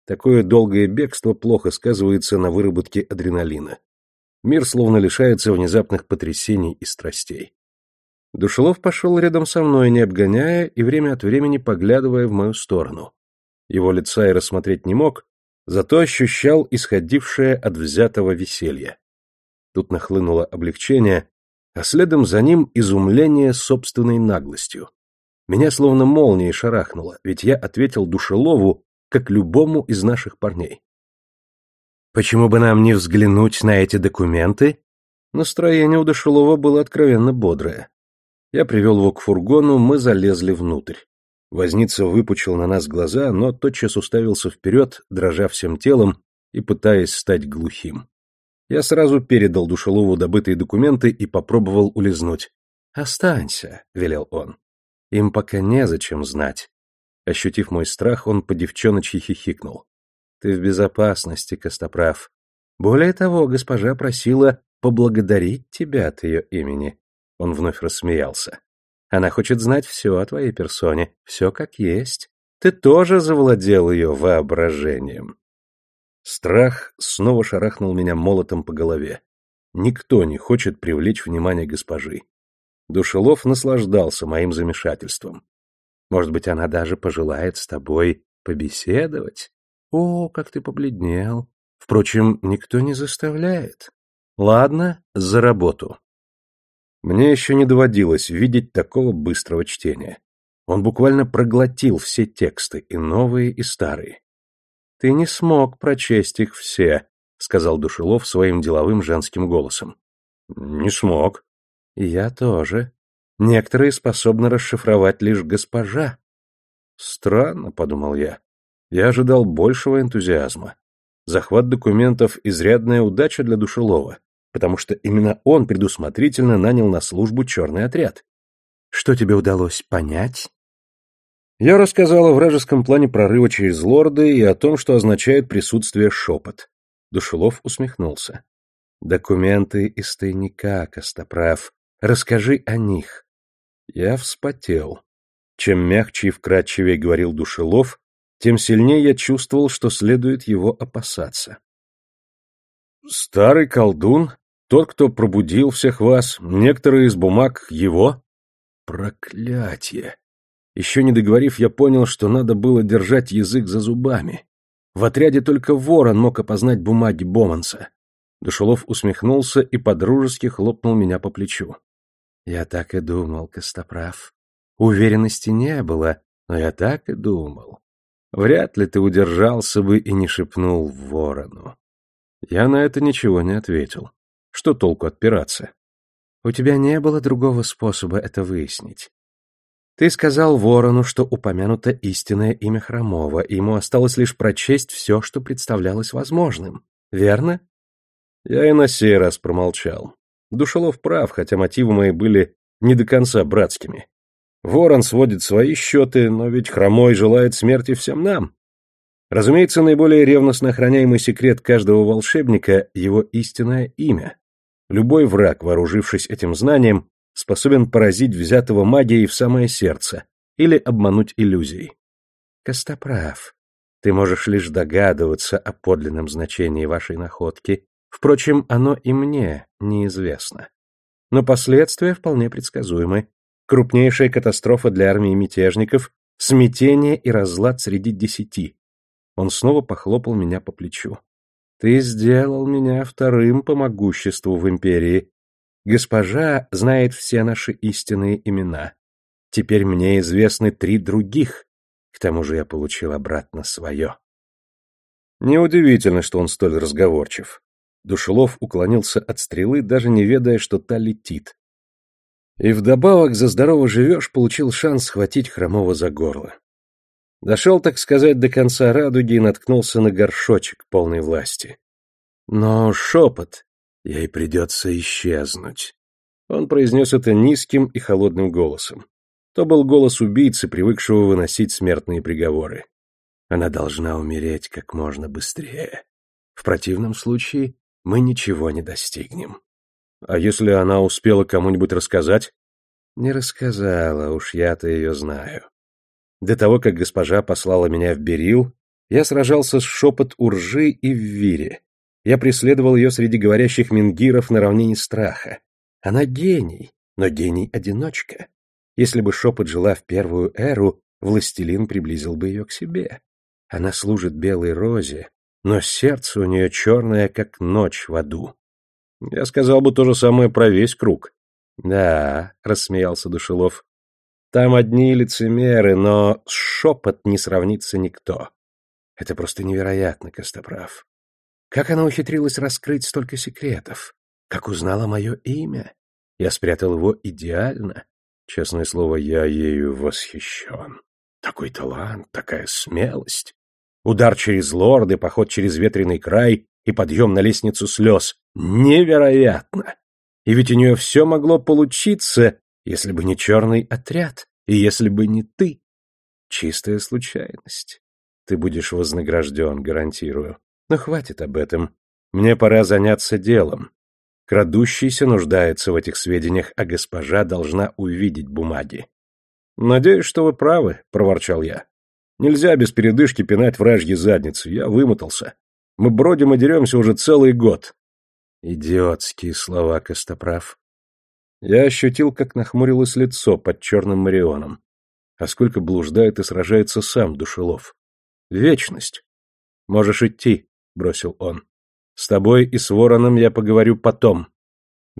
Такое долгое бегство плохо сказывается на выработке адреналина. Мир словно лишается внезапных потрясений и страстей. Душелов пошел рядом со мной, не обгоняя и время от времени поглядывая в мою сторону. Его лица я рассмотреть не мог, зато ощущал исходившее от взятого веселья. Тут нахлынуло облегчение, а следом за ним изумление собственной наглостью. Меня словно молнией шарахнуло, ведь я ответил Душелову, как любому из наших парней. «Почему бы нам не взглянуть на эти документы?» Настроение у Душелова было откровенно бодрое. Я привел его к фургону, мы залезли внутрь. Возница выпучил на нас глаза, но тотчас уставился вперед, дрожа всем телом и пытаясь стать глухим. Я сразу передал Душелову добытые документы и попробовал улизнуть. «Останься», — велел он. «Им пока незачем знать». Ощутив мой страх, он по девчоночьи хихикнул. «Ты в безопасности, Костоправ. Более того, госпожа просила поблагодарить тебя от ее имени. Он вновь рассмеялся. Она хочет знать все о твоей персоне, все как есть. Ты тоже завладел ее воображением. Страх снова шарахнул меня молотом по голове. Никто не хочет привлечь внимание госпожи. Душелов наслаждался моим замешательством. Может быть, она даже пожелает с тобой побеседовать? О, как ты побледнел. Впрочем, никто не заставляет. Ладно, за работу. Мне еще не доводилось видеть такого быстрого чтения. Он буквально проглотил все тексты, и новые, и старые. «Ты не смог прочесть их все», — сказал Душилов своим деловым женским голосом. «Не смог». «Я тоже. Некоторые способны расшифровать лишь госпожа». «Странно», — подумал я. Я ожидал большего энтузиазма. Захват документов — изрядная удача для Душилова потому что именно он предусмотрительно нанял на службу черный отряд. Что тебе удалось понять? Я рассказал о вражеском плане прорыва через лорды и о том, что означает присутствие шепот. Душелов усмехнулся. Документы из тайника, Костоправ. Расскажи о них. Я вспотел. Чем мягче и вкрадчивее говорил Душелов, тем сильнее я чувствовал, что следует его опасаться. Старый колдун? Тот, кто пробудил всех вас? Некоторые из бумаг его? Проклятие! Еще не договорив, я понял, что надо было держать язык за зубами. В отряде только ворон мог опознать бумаги Боманса. Душелов усмехнулся и подружески хлопнул меня по плечу. Я так и думал, Костоправ. Уверенности не было, но я так и думал. Вряд ли ты удержался бы и не шепнул ворону. Я на это ничего не ответил. Что толку отпираться? У тебя не было другого способа это выяснить. Ты сказал Ворону, что упомянуто истинное имя Хромова, и ему осталось лишь прочесть все, что представлялось возможным. Верно? Я и на сей раз промолчал. Душелов прав, хотя мотивы мои были не до конца братскими. Ворон сводит свои счеты, но ведь Хромой желает смерти всем нам. Разумеется, наиболее ревностно охраняемый секрет каждого волшебника — его истинное имя. Любой враг, вооружившись этим знанием, способен поразить взятого магией в самое сердце или обмануть иллюзией. Костоправ, ты можешь лишь догадываться о подлинном значении вашей находки, впрочем, оно и мне неизвестно. Но последствия вполне предсказуемы. Крупнейшая катастрофа для армии мятежников — смятение и разлад среди десяти. Он снова похлопал меня по плечу. «Ты сделал меня вторым по могуществу в империи. Госпожа знает все наши истинные имена. Теперь мне известны три других. К тому же я получил обратно свое». Неудивительно, что он столь разговорчив. Душелов уклонился от стрелы, даже не ведая, что та летит. И вдобавок за здорово живешь получил шанс схватить Хромова за горло. Дошел, так сказать, до конца радуги и наткнулся на горшочек полной власти. Но шепот, ей придется исчезнуть. Он произнес это низким и холодным голосом. То был голос убийцы, привыкшего выносить смертные приговоры. Она должна умереть как можно быстрее. В противном случае мы ничего не достигнем. А если она успела кому-нибудь рассказать? Не рассказала, уж я-то ее знаю. До того, как госпожа послала меня в Берил, я сражался с шепот Уржи и в Вире. Я преследовал ее среди говорящих мингиров на равнине страха. Она гений, но гений-одиночка. Если бы шепот жила в первую эру, властелин приблизил бы ее к себе. Она служит белой розе, но сердце у нее черное, как ночь в аду. Я сказал бы то же самое про весь круг. Да, рассмеялся Душелов. Там одни лицемеры, но с шепот не сравнится никто. Это просто невероятно, Костоправ. Как она ухитрилась раскрыть столько секретов? Как узнала мое имя? Я спрятал его идеально. Честное слово, я ею восхищен. Такой талант, такая смелость. Удар через лорды, поход через ветреный край и подъем на лестницу слез. Невероятно! И ведь у нее все могло получиться, если бы не черный отряд, и если бы не ты. Чистая случайность. Ты будешь вознагражден, гарантирую. Но хватит об этом. Мне пора заняться делом. Крадущийся нуждается в этих сведениях, а госпожа должна увидеть бумаги. «Надеюсь, что вы правы», — проворчал я. «Нельзя без передышки пинать вражьи задницы. Я вымотался. Мы бродим и деремся уже целый год». Идиотские слова, Костоправ. Я ощутил, как нахмурилось лицо под черным марионом. А сколько блуждает и сражается сам Душелов. Вечность. Можешь идти, бросил он. С тобой и с вороном я поговорю потом.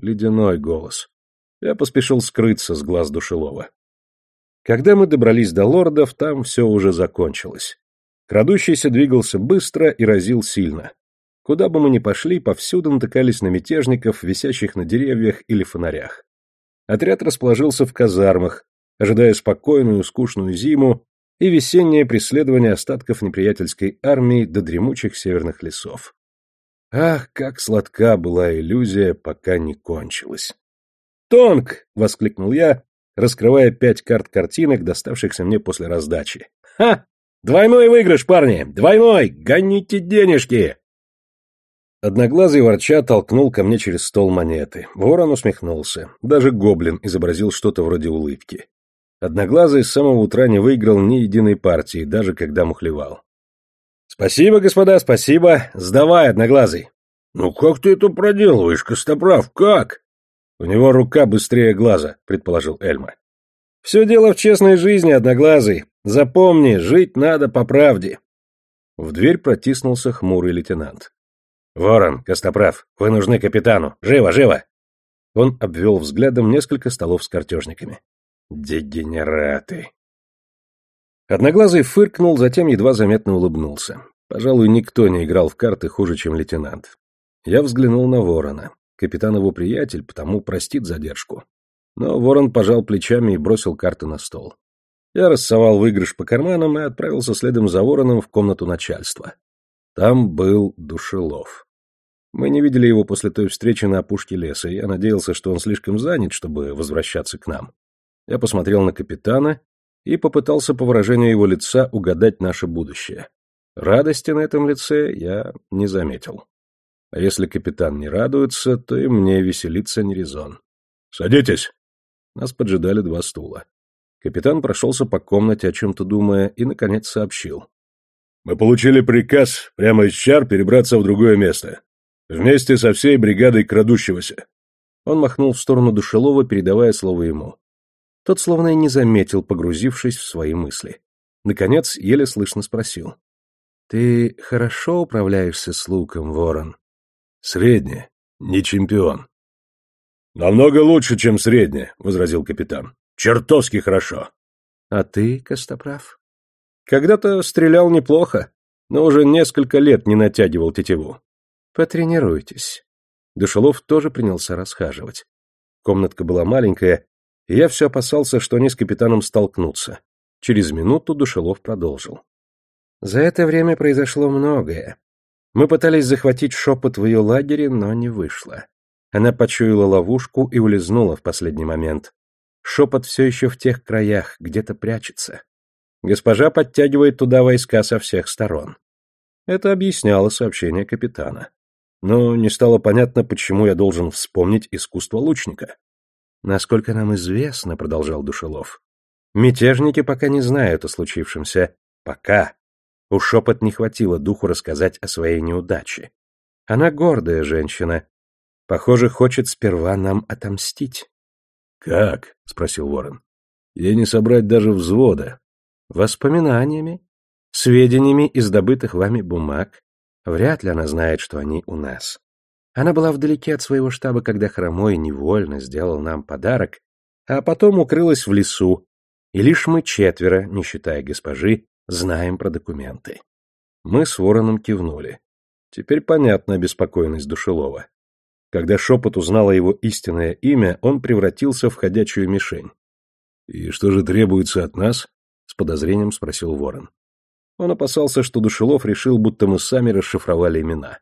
Ледяной голос. Я поспешил скрыться с глаз Душелова. Когда мы добрались до лордов, там все уже закончилось. Крадущийся двигался быстро и разил сильно. Куда бы мы ни пошли, повсюду натыкались на мятежников, висящих на деревьях или фонарях. Отряд расположился в казармах, ожидая спокойную, скучную зиму и весеннее преследование остатков неприятельской армии до дремучих северных лесов. Ах, как сладка была иллюзия, пока не кончилась. «Тонг!» — воскликнул я, раскрывая пять карт картинок, доставшихся мне после раздачи. «Ха! Двойной выигрыш, парни! Двойной! Гоните денежки!» Одноглазый ворча толкнул ко мне через стол монеты. Ворон усмехнулся. Даже гоблин изобразил что-то вроде улыбки. Одноглазый с самого утра не выиграл ни единой партии, даже когда мухлевал. «Спасибо, господа, спасибо. Сдавай, Одноглазый». «Ну как ты это проделываешь, Костоправ, как?» «У него рука быстрее глаза», — предположил Эльма. «Все дело в честной жизни, Одноглазый. Запомни, жить надо по правде». В дверь протиснулся хмурый лейтенант. «Ворон, Костоправ, вы нужны капитану! Живо, живо!» Он обвел взглядом несколько столов с картежниками. «Дегенераты!» Одноглазый фыркнул, затем едва заметно улыбнулся. Пожалуй, никто не играл в карты хуже, чем лейтенант. Я взглянул на Ворона. Капитан его приятель, потому простит задержку. Но Ворон пожал плечами и бросил карты на стол. Я рассовал выигрыш по карманам и отправился следом за Вороном в комнату начальства. Там был Душелов. Мы не видели его после той встречи на опушке леса, и я надеялся, что он слишком занят, чтобы возвращаться к нам. Я посмотрел на капитана и попытался по выражению его лица угадать наше будущее. Радости на этом лице я не заметил. А если капитан не радуется, то и мне веселиться не резон. «Садитесь!» Нас поджидали два стула. Капитан прошелся по комнате, о чем-то думая, и, наконец, сообщил. «Мы получили приказ прямо из чар перебраться в другое место. Вместе со всей бригадой крадущегося. Он махнул в сторону Душелова, передавая слово ему. Тот словно и не заметил, погрузившись в свои мысли. Наконец, еле слышно спросил. — Ты хорошо управляешься с луком, ворон? — Средне, не чемпион. — Намного лучше, чем средне, — возразил капитан. — Чертовски хорошо. — А ты, Костоправ? — Когда-то стрелял неплохо, но уже несколько лет не натягивал тетиву. Потренируйтесь. Душелов тоже принялся расхаживать. Комнатка была маленькая, и я все опасался, что они с капитаном столкнутся. Через минуту Душелов продолжил. За это время произошло многое. Мы пытались захватить шепот в ее лагере, но не вышло. Она почуяла ловушку и улизнула в последний момент. Шепот все еще в тех краях, где-то прячется. Госпожа подтягивает туда войска со всех сторон. Это объясняло сообщение капитана. Но не стало понятно, почему я должен вспомнить искусство лучника. Насколько нам известно, продолжал Душелов, мятежники пока не знают о случившемся. Пока. У шепот не хватило духу рассказать о своей неудаче. Она гордая женщина. Похоже, хочет сперва нам отомстить. «Как?» — спросил Ворон. «Ей не собрать даже взвода». «Воспоминаниями, сведениями из добытых вами бумаг. Вряд ли она знает, что они у нас. Она была вдалеке от своего штаба, когда Хромой невольно сделал нам подарок, а потом укрылась в лесу, и лишь мы четверо, не считая госпожи, знаем про документы. Мы с Вороном кивнули. Теперь понятна обеспокоенность Душелова. Когда Шепот узнала его истинное имя, он превратился в ходячую мишень. «И что же требуется от нас?» — с подозрением спросил Ворон. Он опасался, что Душелов решил, будто мы сами расшифровали имена.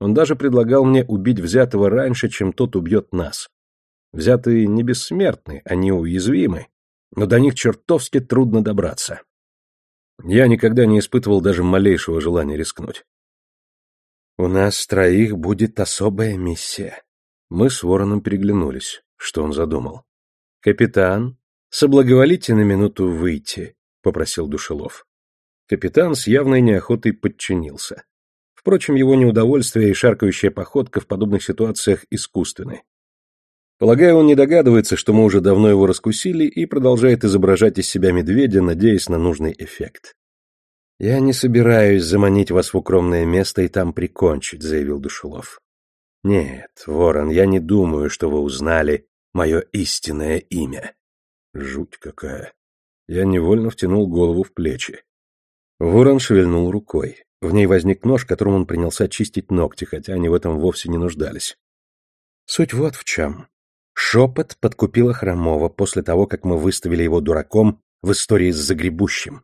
Он даже предлагал мне убить взятого раньше, чем тот убьет нас. Взятые не бессмертны, они уязвимы, но до них чертовски трудно добраться. Я никогда не испытывал даже малейшего желания рискнуть. У нас троих будет особая миссия. Мы с Вороном переглянулись. Что он задумал? Капитан, соблаговолите на минуту выйти, попросил Душелов. Капитан с явной неохотой подчинился. Впрочем, его неудовольствие и шаркающая походка в подобных ситуациях искусственны. Полагаю, он не догадывается, что мы уже давно его раскусили и продолжает изображать из себя медведя, надеясь на нужный эффект. «Я не собираюсь заманить вас в укромное место и там прикончить», — заявил Душелов. «Нет, Ворон, я не думаю, что вы узнали мое истинное имя». Жуть какая. Я невольно втянул голову в плечи. Ворон шевельнул рукой. В ней возник нож, которым он принялся чистить ногти, хотя они в этом вовсе не нуждались. Суть вот в чем. Шепот подкупила Хромова после того, как мы выставили его дураком в истории с загребущим.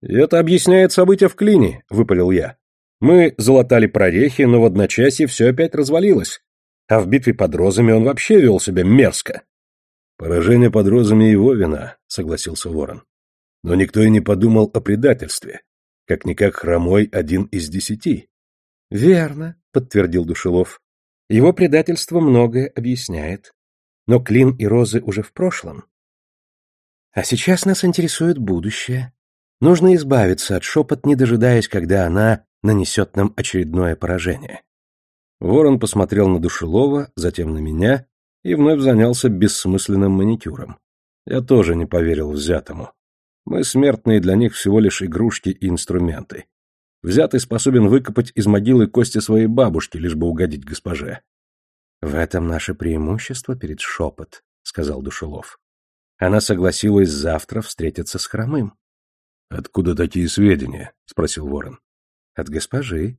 «Это объясняет события в клине», — выпалил я. «Мы залатали прорехи, но в одночасье все опять развалилось. А в битве под розами он вообще вел себя мерзко». «Поражение под розами его вина», — согласился Ворон. «Но никто и не подумал о предательстве. Как-никак хромой один из десяти». «Верно», — подтвердил Душелов. «Его предательство многое объясняет. Но клин и розы уже в прошлом. А сейчас нас интересует будущее. Нужно избавиться от шепот, не дожидаясь, когда она нанесет нам очередное поражение. Ворон посмотрел на Душелова, затем на меня и вновь занялся бессмысленным маникюром. Я тоже не поверил взятому. Мы смертные для них всего лишь игрушки и инструменты. Взятый способен выкопать из могилы кости своей бабушки, лишь бы угодить госпоже. — В этом наше преимущество перед шепот, — сказал Душелов. Она согласилась завтра встретиться с Хромым. «Откуда такие сведения?» — спросил Ворон. «От госпожи.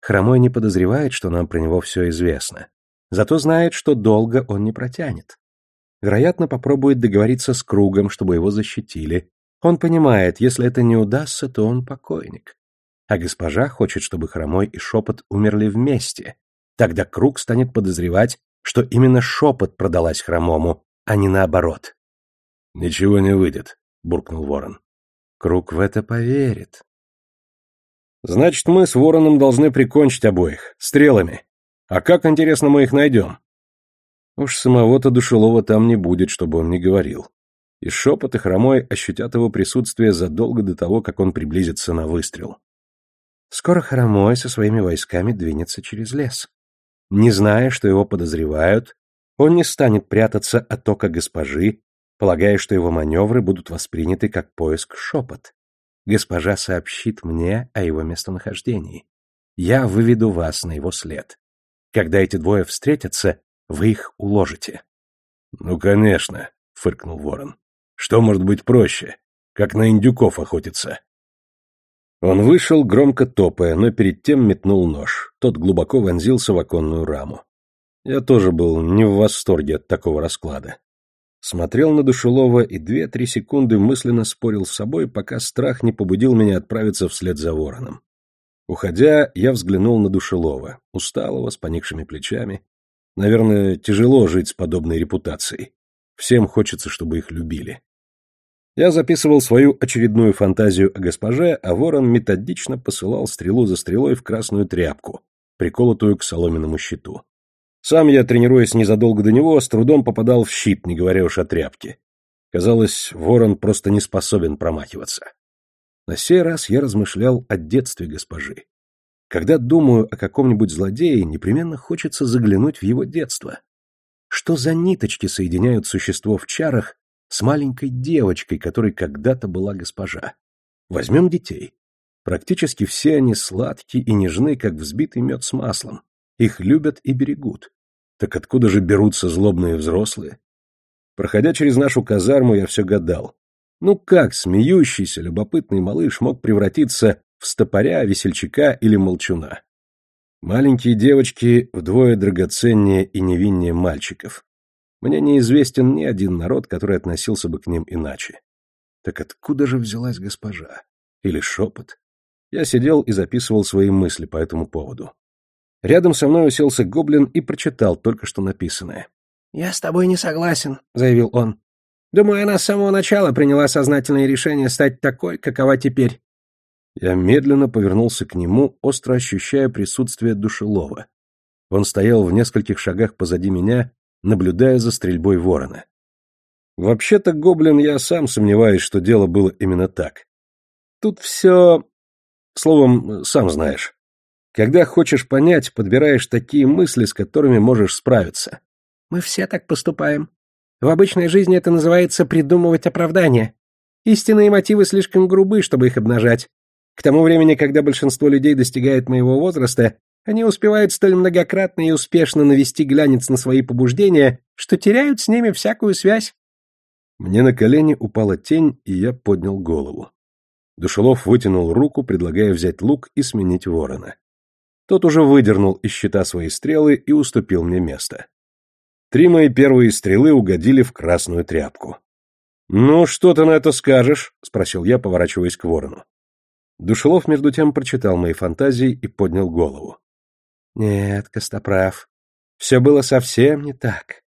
Хромой не подозревает, что нам про него все известно. Зато знает, что долго он не протянет. Вероятно, попробует договориться с Кругом, чтобы его защитили. Он понимает, если это не удастся, то он покойник. А госпожа хочет, чтобы Хромой и Шепот умерли вместе. Тогда Круг станет подозревать, что именно Шепот продалась Хромому, а не наоборот». «Ничего не выйдет», — буркнул Ворон. Круг в это поверит. Значит, мы с Вороном должны прикончить обоих, стрелами. А как, интересно, мы их найдем? Уж самого-то Душелова там не будет, чтобы он не говорил. И шепот и хромой ощутят его присутствие задолго до того, как он приблизится на выстрел. Скоро хромой со своими войсками двинется через лес. Не зная, что его подозревают, он не станет прятаться от тока госпожи полагая, что его маневры будут восприняты как поиск шепот. Госпожа сообщит мне о его местонахождении. Я выведу вас на его след. Когда эти двое встретятся, вы их уложите. — Ну, конечно, — фыркнул ворон. — Что может быть проще? Как на индюков охотиться. Он вышел, громко топая, но перед тем метнул нож. Тот глубоко вонзился в оконную раму. Я тоже был не в восторге от такого расклада. Смотрел на Душелова и две-три секунды мысленно спорил с собой, пока страх не побудил меня отправиться вслед за вороном. Уходя, я взглянул на Душелова, усталого, с поникшими плечами. Наверное, тяжело жить с подобной репутацией. Всем хочется, чтобы их любили. Я записывал свою очередную фантазию о госпоже, а ворон методично посылал стрелу за стрелой в красную тряпку, приколотую к соломенному щиту. Сам я, тренируясь незадолго до него, с трудом попадал в щит, не говоря уж о тряпке. Казалось, ворон просто не способен промахиваться. На сей раз я размышлял о детстве госпожи. Когда думаю о каком-нибудь злодее, непременно хочется заглянуть в его детство. Что за ниточки соединяют существо в чарах с маленькой девочкой, которой когда-то была госпожа? Возьмем детей. Практически все они сладкие и нежны, как взбитый мед с маслом. Их любят и берегут. Так откуда же берутся злобные взрослые? Проходя через нашу казарму, я все гадал. Ну как смеющийся, любопытный малыш мог превратиться в стопоря, весельчака или молчуна? Маленькие девочки вдвое драгоценнее и невиннее мальчиков. Мне неизвестен ни один народ, который относился бы к ним иначе. Так откуда же взялась госпожа? Или шепот? Я сидел и записывал свои мысли по этому поводу. Рядом со мной уселся гоблин и прочитал только что написанное. «Я с тобой не согласен», — заявил он. «Думаю, она с самого начала приняла сознательное решение стать такой, какова теперь». Я медленно повернулся к нему, остро ощущая присутствие душелова. Он стоял в нескольких шагах позади меня, наблюдая за стрельбой ворона. Вообще-то, гоблин, я сам сомневаюсь, что дело было именно так. Тут все... Словом, сам знаешь. Когда хочешь понять, подбираешь такие мысли, с которыми можешь справиться. Мы все так поступаем. В обычной жизни это называется придумывать оправдания. Истинные мотивы слишком грубы, чтобы их обнажать. К тому времени, когда большинство людей достигает моего возраста, они успевают столь многократно и успешно навести глянец на свои побуждения, что теряют с ними всякую связь. Мне на колени упала тень, и я поднял голову. Душелов вытянул руку, предлагая взять лук и сменить ворона. Тот уже выдернул из щита свои стрелы и уступил мне место. Три мои первые стрелы угодили в красную тряпку. «Ну, что ты на это скажешь?» — спросил я, поворачиваясь к ворону. Душелов, между тем, прочитал мои фантазии и поднял голову. «Нет, Костоправ, все было совсем не так.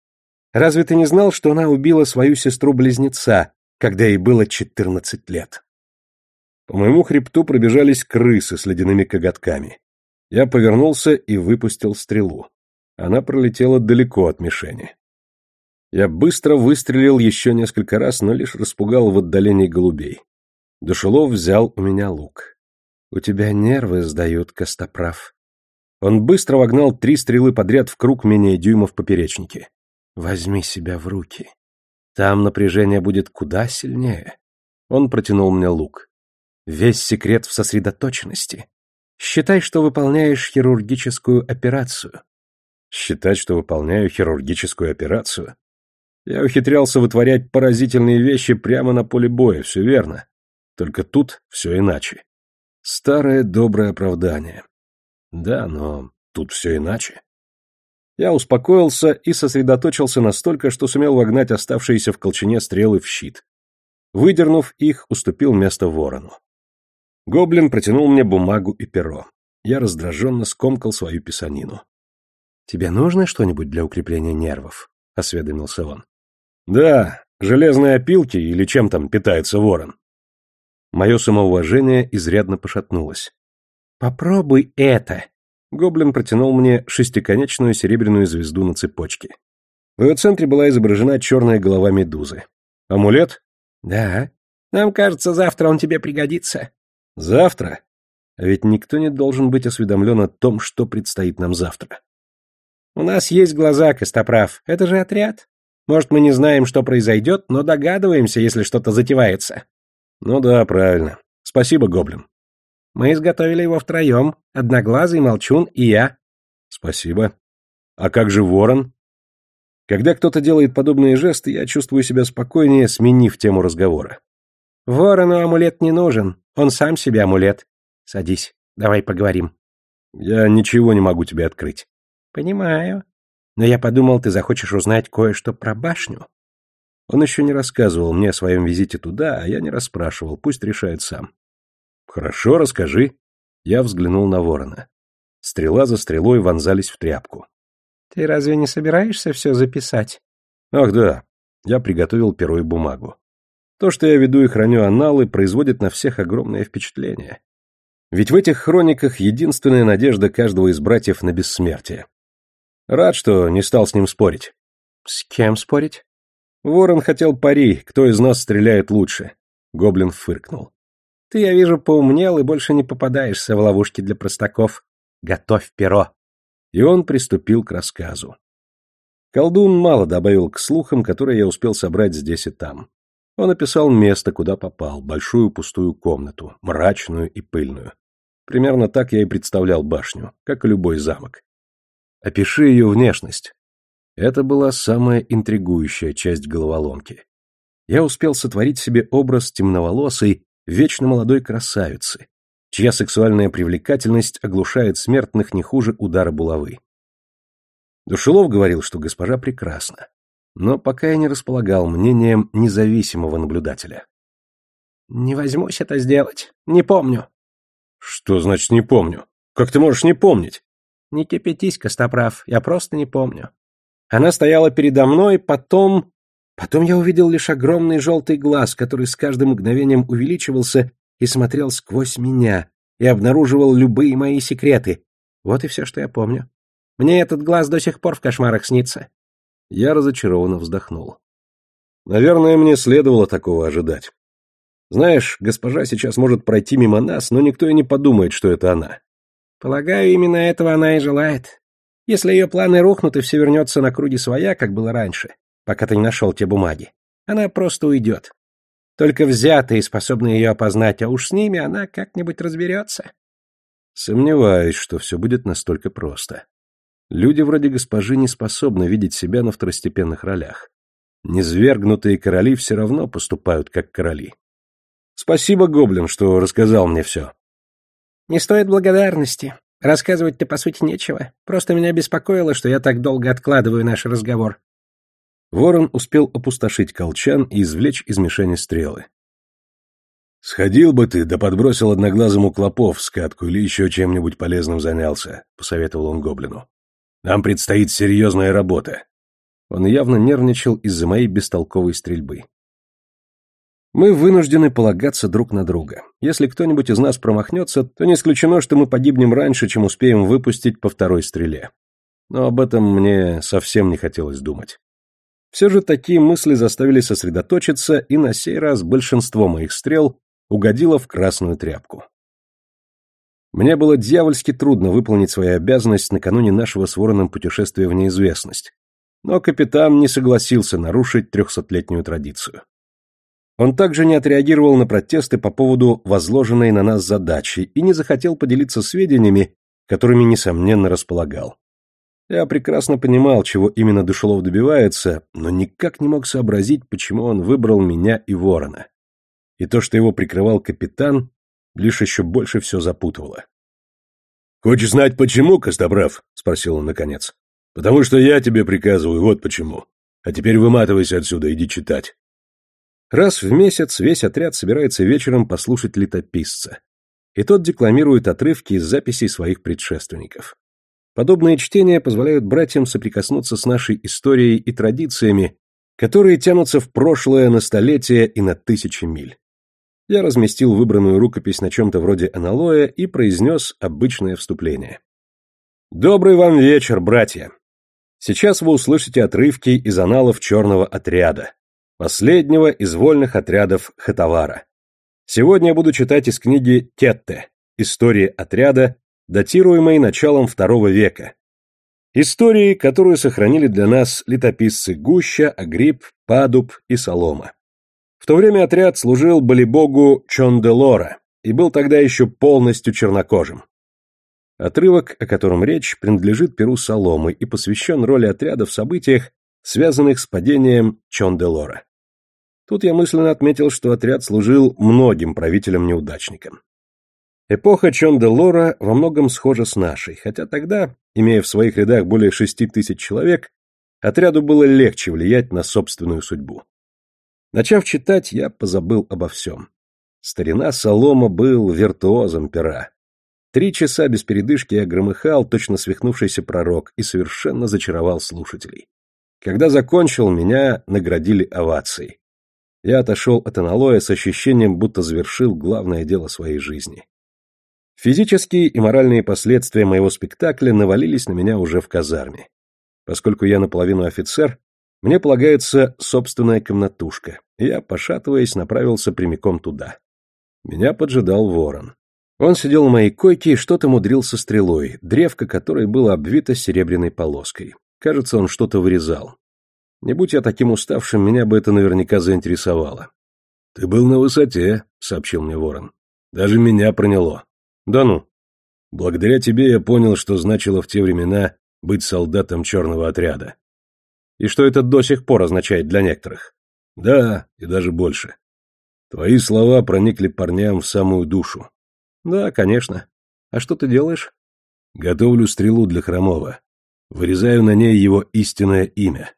Разве ты не знал, что она убила свою сестру-близнеца, когда ей было четырнадцать лет?» По моему хребту пробежались крысы с ледяными коготками. Я повернулся и выпустил стрелу. Она пролетела далеко от мишени. Я быстро выстрелил еще несколько раз, но лишь распугал в отдалении голубей. Душелов взял у меня лук. «У тебя нервы сдают, Костоправ». Он быстро вогнал три стрелы подряд в круг менее дюйма в поперечнике. «Возьми себя в руки. Там напряжение будет куда сильнее». Он протянул мне лук. «Весь секрет в сосредоточенности. Считай, что выполняешь хирургическую операцию. Считать, что выполняю хирургическую операцию? Я ухитрялся вытворять поразительные вещи прямо на поле боя, все верно. Только тут все иначе. Старое доброе оправдание. Да, но тут все иначе. Я успокоился и сосредоточился настолько, что сумел вогнать оставшиеся в колчане стрелы в щит. Выдернув их, уступил место ворону. Гоблин протянул мне бумагу и перо. Я раздраженно скомкал свою писанину. «Тебе нужно что-нибудь для укрепления нервов?» — осведомился он. «Да, железные опилки или чем там питается ворон». Мое самоуважение изрядно пошатнулось. «Попробуй это!» Гоблин протянул мне шестиконечную серебряную звезду на цепочке. В ее центре была изображена черная голова медузы. «Амулет?» «Да. Нам кажется, завтра он тебе пригодится». Завтра? А ведь никто не должен быть осведомлен о том, что предстоит нам завтра. У нас есть глаза, Костоправ. Это же отряд. Может, мы не знаем, что произойдет, но догадываемся, если что-то затевается. Ну да, правильно. Спасибо, Гоблин. Мы изготовили его втроем. Одноглазый, Молчун и я. Спасибо. А как же ворон? Когда кто-то делает подобные жесты, я чувствую себя спокойнее, сменив тему разговора. Ворону амулет не нужен. Он сам себе амулет. Садись, давай поговорим. Я ничего не могу тебе открыть. Понимаю. Но я подумал, ты захочешь узнать кое-что про башню. Он еще не рассказывал мне о своем визите туда, а я не расспрашивал, пусть решает сам. Хорошо, расскажи. Я взглянул на ворона. Стрела за стрелой вонзались в тряпку. Ты разве не собираешься все записать? Ах да, я приготовил перо и бумагу. То, что я веду и храню аналы, производит на всех огромное впечатление. Ведь в этих хрониках единственная надежда каждого из братьев на бессмертие. Рад, что не стал с ним спорить. С кем спорить? Ворон хотел пари, кто из нас стреляет лучше. Гоблин фыркнул. Ты, я вижу, поумнел и больше не попадаешься в ловушки для простаков. Готовь перо. И он приступил к рассказу. Колдун мало добавил к слухам, которые я успел собрать здесь и там. Он описал место, куда попал, большую пустую комнату, мрачную и пыльную. Примерно так я и представлял башню, как и любой замок. Опиши ее внешность. Это была самая интригующая часть головоломки. Я успел сотворить себе образ темноволосой, вечно молодой красавицы, чья сексуальная привлекательность оглушает смертных не хуже удара булавы. Душелов говорил, что госпожа прекрасна, но пока я не располагал мнением независимого наблюдателя. «Не возьмусь это сделать. Не помню». «Что значит «не помню»? Как ты можешь не помнить?» «Не кипятись, Костоправ, я просто не помню. Она стояла передо мной, потом... Потом я увидел лишь огромный желтый глаз, который с каждым мгновением увеличивался и смотрел сквозь меня, и обнаруживал любые мои секреты. Вот и все, что я помню. Мне этот глаз до сих пор в кошмарах снится. Я разочарованно вздохнул. Наверное, мне следовало такого ожидать. Знаешь, госпожа сейчас может пройти мимо нас, но никто и не подумает, что это она. Полагаю, именно этого она и желает. Если ее планы рухнут и все вернется на круги своя, как было раньше, пока ты не нашел те бумаги, она просто уйдет. Только взятые способны ее опознать, а уж с ними она как-нибудь разберется. Сомневаюсь, что все будет настолько просто. Люди вроде госпожи не способны видеть себя на второстепенных ролях. Низвергнутые короли все равно поступают как короли. Спасибо, Гоблин, что рассказал мне все. Не стоит благодарности. Рассказывать-то, по сути, нечего. Просто меня беспокоило, что я так долго откладываю наш разговор. Ворон успел опустошить колчан и извлечь из мишени стрелы. «Сходил бы ты, да подбросил одноглазому клопов в скатку или еще чем-нибудь полезным занялся», — посоветовал он гоблину. «Нам предстоит серьезная работа». Он явно нервничал из-за моей бестолковой стрельбы. Мы вынуждены полагаться друг на друга. Если кто-нибудь из нас промахнется, то не исключено, что мы погибнем раньше, чем успеем выпустить по второй стреле. Но об этом мне совсем не хотелось думать. Все же такие мысли заставили сосредоточиться, и на сей раз большинство моих стрел угодило в красную тряпку. Мне было дьявольски трудно выполнить свою обязанность накануне нашего с Вороном путешествия в неизвестность, но капитан не согласился нарушить трехсотлетнюю традицию. Он также не отреагировал на протесты по поводу возложенной на нас задачи и не захотел поделиться сведениями, которыми, несомненно, располагал. Я прекрасно понимал, чего именно Душелов добивается, но никак не мог сообразить, почему он выбрал меня и Ворона. И то, что его прикрывал капитан, лишь еще больше все запутывало. «Хочешь знать, почему, Костобрав?» — спросил он наконец. «Потому что я тебе приказываю, вот почему. А теперь выматывайся отсюда, иди читать». Раз в месяц весь отряд собирается вечером послушать летописца, и тот декламирует отрывки из записей своих предшественников. Подобные чтения позволяют братьям соприкоснуться с нашей историей и традициями, которые тянутся в прошлое на столетия и на тысячи миль. Я разместил выбранную рукопись на чем-то вроде аналоя и произнес обычное вступление. «Добрый вам вечер, братья! Сейчас вы услышите отрывки из аналов черного отряда, последнего из вольных отрядов Хатавара. Сегодня я буду читать из книги Кетте «История отряда», датируемой началом II века. Истории, которую сохранили для нас летописцы Гуща, Агрипп, Падуб и Солома. В то время отряд служил болибогу Чонделора и был тогда еще полностью чернокожим. Отрывок, о котором речь, принадлежит Перу Соломы и посвящен роли отряда в событиях, связанных с падением Чонделора. Тут я мысленно отметил, что отряд служил многим правителям-неудачникам. Эпоха Чонде-Лора во многом схожа с нашей, хотя тогда, имея в своих рядах более шести тысяч человек, отряду было легче влиять на собственную судьбу. Начав читать, я позабыл обо всем. Старина Солома был виртуозом пера. Три часа без передышки я громыхал, точно свихнувшийся пророк, и совершенно зачаровал слушателей. Когда закончил, меня наградили овацией. Я отошел от аналоя с ощущением, будто завершил главное дело своей жизни. Физические и моральные последствия моего спектакля навалились на меня уже в казарме. Поскольку я наполовину офицер, мне полагается собственная комнатушка, я, пошатываясь, направился прямиком туда. Меня поджидал ворон. Он сидел на моей койке и что-то мудрил со стрелой, древко которой было обвито серебряной полоской. Кажется, он что-то вырезал. Не будь я таким уставшим, меня бы это наверняка заинтересовало. — Ты был на высоте, — сообщил мне ворон. — Даже меня проняло. — Да ну. Благодаря тебе я понял, что значило в те времена быть солдатом черного отряда. И что это до сих пор означает для некоторых? Да, и даже больше. Твои слова проникли парням в самую душу. Да, конечно. А что ты делаешь? Готовлю стрелу для Хромова. Вырезаю на ней его истинное имя.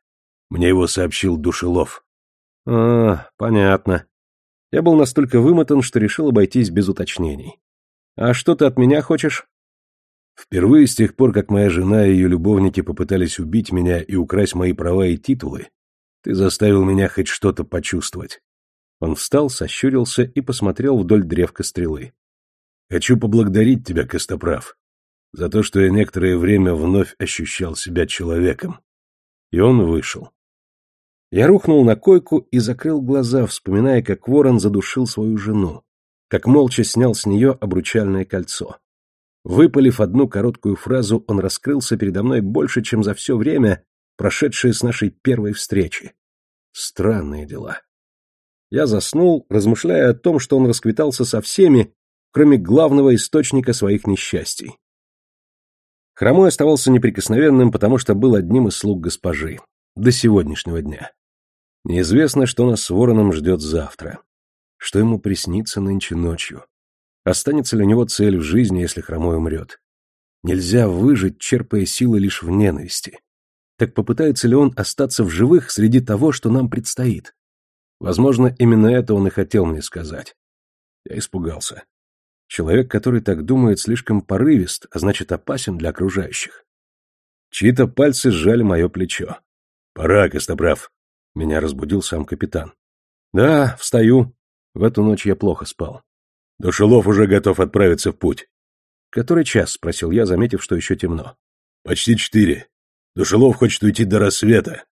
Мне его сообщил Душелов. А, понятно. Я был настолько вымотан, что решил обойтись без уточнений. А что ты от меня хочешь? Впервые с тех пор, как моя жена и ее любовники попытались убить меня и украсть мои права и титулы, ты заставил меня хоть что-то почувствовать. Он встал, сощурился и посмотрел вдоль древка стрелы. Хочу поблагодарить тебя, Костоправ, за то, что я некоторое время вновь ощущал себя человеком. И он вышел. Я рухнул на койку и закрыл глаза, вспоминая, как ворон задушил свою жену, как молча снял с нее обручальное кольцо. Выпалив одну короткую фразу, он раскрылся передо мной больше, чем за все время, прошедшее с нашей первой встречи. Странные дела. Я заснул, размышляя о том, что он расквитался со всеми, кроме главного источника своих несчастий. Хромой оставался неприкосновенным, потому что был одним из слуг госпожи. До сегодняшнего дня. Неизвестно, что нас с Вороном ждет завтра. Что ему приснится нынче ночью. Останется ли у него цель в жизни, если Хромой умрет? Нельзя выжить, черпая силы лишь в ненависти. Так попытается ли он остаться в живых среди того, что нам предстоит? Возможно, именно это он и хотел мне сказать. Я испугался. Человек, который так думает, слишком порывист, а значит опасен для окружающих. Чьи-то пальцы сжали мое плечо. «Пора, Костоправ!» Меня разбудил сам капитан. «Да, встаю. В эту ночь я плохо спал. Душелов уже готов отправиться в путь». «Который час?» — спросил я, заметив, что еще темно. «Почти четыре. Душелов хочет уйти до рассвета».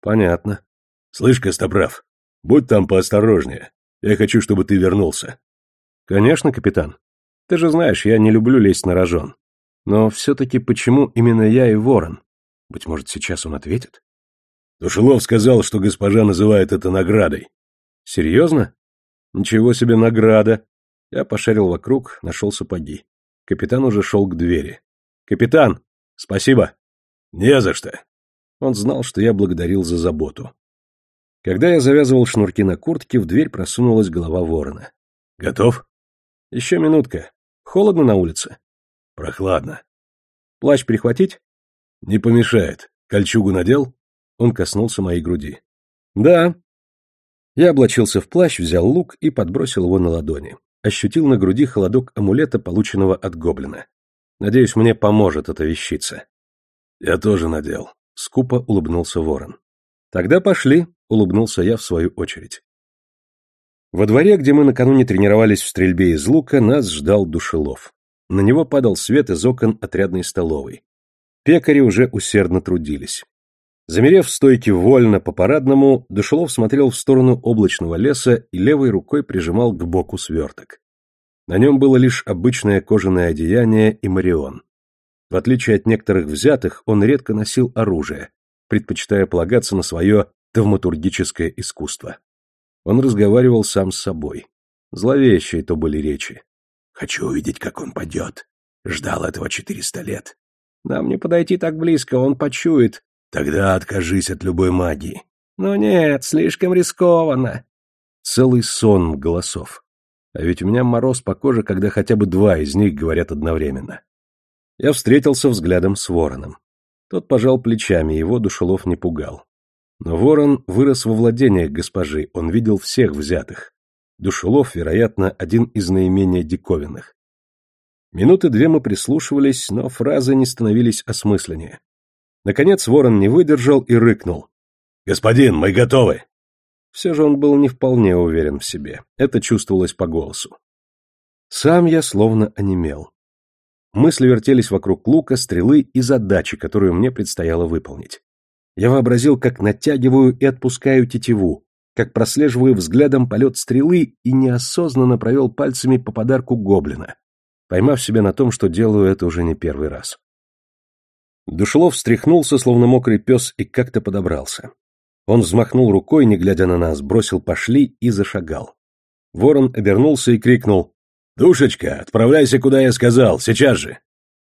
«Понятно». «Слышь, Костоправ, будь там поосторожнее. Я хочу, чтобы ты вернулся. «Конечно, капитан. Ты же знаешь, я не люблю лезть на рожон. Но все-таки почему именно я и ворон? Быть может, сейчас он ответит?» Душелов сказал, что госпожа называет это наградой. «Серьезно? Ничего себе награда!» Я пошарил вокруг, нашел сапоги. Капитан уже шел к двери. «Капитан! Спасибо!» «Не за что!» Он знал, что я благодарил за заботу. Когда я завязывал шнурки на куртке, в дверь просунулась голова ворона. «Готов?» Еще минутка. Холодно на улице? Прохладно. Плащ прихватить? Не помешает. Кольчугу надел? Он коснулся моей груди. Да. Я облачился в плащ, взял лук и подбросил его на ладони. Ощутил на груди холодок амулета, полученного от гоблина. Надеюсь, мне поможет эта вещица. Я тоже надел. Скупо улыбнулся ворон. Тогда пошли, улыбнулся я в свою очередь. Во дворе, где мы накануне тренировались в стрельбе из лука, нас ждал душелов. На него падал свет из окон отрядной столовой. Пекари уже усердно трудились. Замерев в стойке вольно по-парадному, Душелов смотрел в сторону облачного леса и левой рукой прижимал к боку сверток. На нем было лишь обычное кожаное одеяние и марион. В отличие от некоторых взятых, он редко носил оружие, предпочитая полагаться на свое тавматургическое искусство. Он разговаривал сам с собой. Зловещие то были речи. «Хочу увидеть, как он падет. Ждал этого четыреста лет. Нам не подойти так близко, он почует. Тогда откажись от любой магии». «Но нет, слишком рискованно». Целый сон голосов. А ведь у меня мороз по коже, когда хотя бы два из них говорят одновременно. Я встретился взглядом с вороном. Тот пожал плечами, его душелов не пугал. Но ворон вырос во владениях госпожи, он видел всех взятых. Душелов, вероятно, один из наименее диковинных. Минуты две мы прислушивались, но фразы не становились осмысленнее. Наконец ворон не выдержал и рыкнул. «Господин, мы готовы!» Все же он был не вполне уверен в себе. Это чувствовалось по голосу. Сам я словно онемел. Мысли вертелись вокруг лука, стрелы и задачи, которую мне предстояло выполнить. Я вообразил, как натягиваю и отпускаю тетиву, как прослеживаю взглядом полет стрелы и неосознанно провел пальцами по подарку гоблина, поймав себя на том, что делаю это уже не первый раз. Душелов встряхнулся, словно мокрый пес, и как-то подобрался. Он взмахнул рукой, не глядя на нас, бросил «пошли» и зашагал. Ворон обернулся и крикнул «Душечка, отправляйся, куда я сказал, сейчас же!»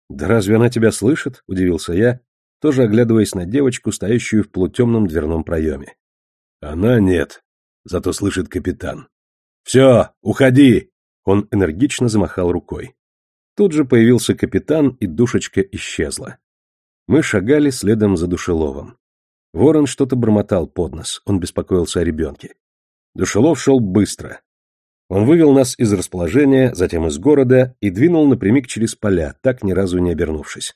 «Да разве она тебя слышит?» — удивился я, тоже оглядываясь на девочку, стоящую в полутемном дверном проеме. «Она нет, зато слышит капитан. Все, уходи!» Он энергично замахал рукой. Тут же появился капитан, и душечка исчезла. Мы шагали следом за Душеловым. Ворон что-то бормотал под нос, он беспокоился о ребенке. Душелов шел быстро. Он вывел нас из расположения, затем из города и двинул напрямик через поля, так ни разу не обернувшись.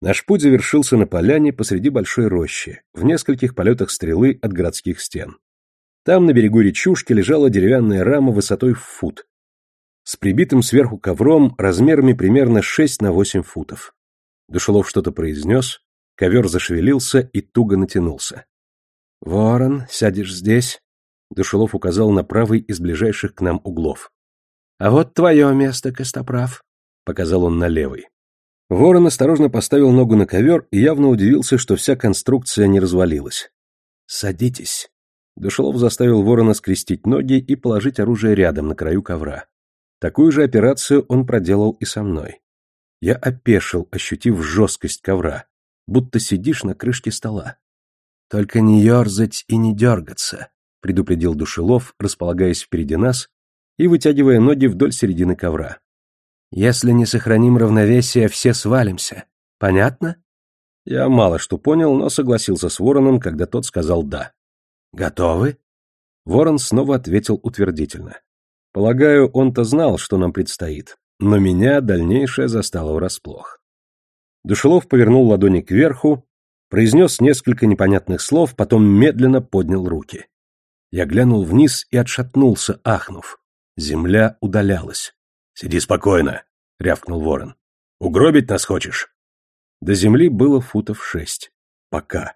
Наш путь завершился на поляне посреди большой рощи, в нескольких полетах стрелы от городских стен. Там на берегу речушки лежала деревянная рама высотой в фут, с прибитым сверху ковром размерами примерно 6 на 8 футов. Душелов что-то произнес, ковер зашевелился и туго натянулся. «Ворон, сядешь здесь?» Душелов указал на правый из ближайших к нам углов. «А вот твое место, Костоправ», — показал он на левый. Ворон осторожно поставил ногу на ковер и явно удивился, что вся конструкция не развалилась. «Садитесь». Душелов заставил ворона скрестить ноги и положить оружие рядом, на краю ковра. Такую же операцию он проделал и со мной. Я опешил, ощутив жесткость ковра, будто сидишь на крышке стола. «Только не ерзать и не дергаться», — предупредил Душелов, располагаясь впереди нас и вытягивая ноги вдоль середины ковра. «Если не сохраним равновесие, все свалимся. Понятно?» Я мало что понял, но согласился с Вороном, когда тот сказал «да». «Готовы?» Ворон снова ответил утвердительно. Полагаю, он-то знал, что нам предстоит но меня дальнейшее застало врасплох. Душелов повернул ладони кверху, произнес несколько непонятных слов, потом медленно поднял руки. Я глянул вниз и отшатнулся, ахнув. Земля удалялась. — Сиди спокойно, — рявкнул ворон. — Угробить нас хочешь? До земли было футов шесть. Пока.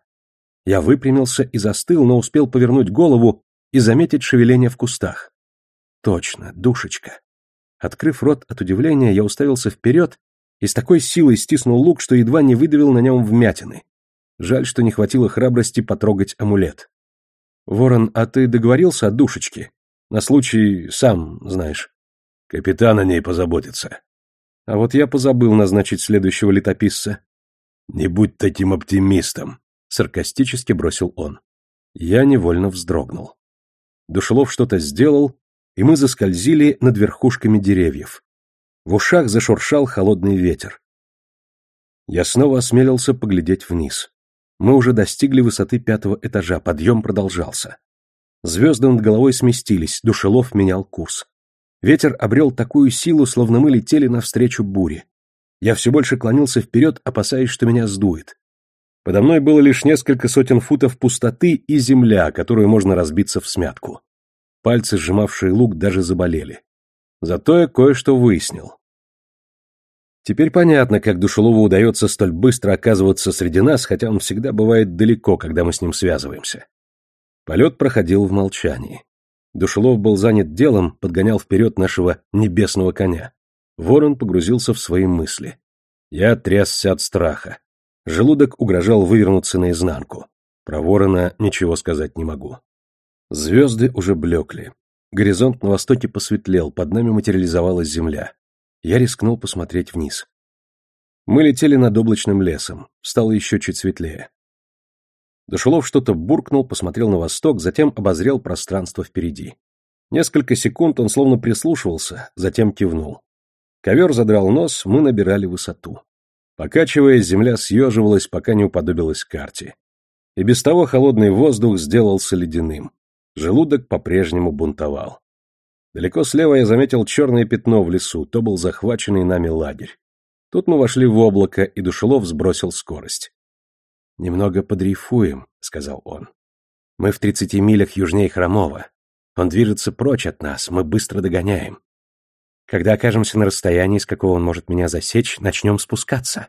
Я выпрямился и застыл, но успел повернуть голову и заметить шевеление в кустах. Точно, душечка. Открыв рот от удивления, я уставился вперед и с такой силой стиснул лук, что едва не выдавил на нем вмятины. Жаль, что не хватило храбрости потрогать амулет. «Ворон, а ты договорился о душечке? На случай, сам знаешь». «Капитан о ней позаботится». «А вот я позабыл назначить следующего летописца». «Не будь таким оптимистом», — саркастически бросил он. Я невольно вздрогнул. Душелов что-то сделал, и мы заскользили над верхушками деревьев. В ушах зашуршал холодный ветер. Я снова осмелился поглядеть вниз. Мы уже достигли высоты пятого этажа, подъем продолжался. Звезды над головой сместились, Душелов менял курс. Ветер обрел такую силу, словно мы летели навстречу буре. Я все больше клонился вперед, опасаясь, что меня сдует. Подо мной было лишь несколько сотен футов пустоты и земля, которую можно разбиться в смятку. Пальцы, сжимавшие лук, даже заболели. Зато я кое-что выяснил. Теперь понятно, как Душелову удается столь быстро оказываться среди нас, хотя он всегда бывает далеко, когда мы с ним связываемся. Полет проходил в молчании. Душелов был занят делом, подгонял вперед нашего небесного коня. Ворон погрузился в свои мысли. Я трясся от страха. Желудок угрожал вывернуться наизнанку. Про ворона ничего сказать не могу. Звезды уже блекли. Горизонт на востоке посветлел, под нами материализовалась земля. Я рискнул посмотреть вниз. Мы летели над облачным лесом. Стало еще чуть светлее. Душелов что-то буркнул, посмотрел на восток, затем обозрел пространство впереди. Несколько секунд он словно прислушивался, затем кивнул. Ковер задрал нос, мы набирали высоту. Покачиваясь, земля съеживалась, пока не уподобилась карте. и без того холодный воздух сделался ледяным. Желудок по-прежнему бунтовал. Далеко слева я заметил черное пятно в лесу, то был захваченный нами лагерь. Тут мы вошли в облако, и Душелов сбросил скорость. «Немного подрейфуем», — сказал он. «Мы в тридцати милях южнее Хромова. Он движется прочь от нас, мы быстро догоняем. Когда окажемся на расстоянии, с какого он может меня засечь, начнем спускаться».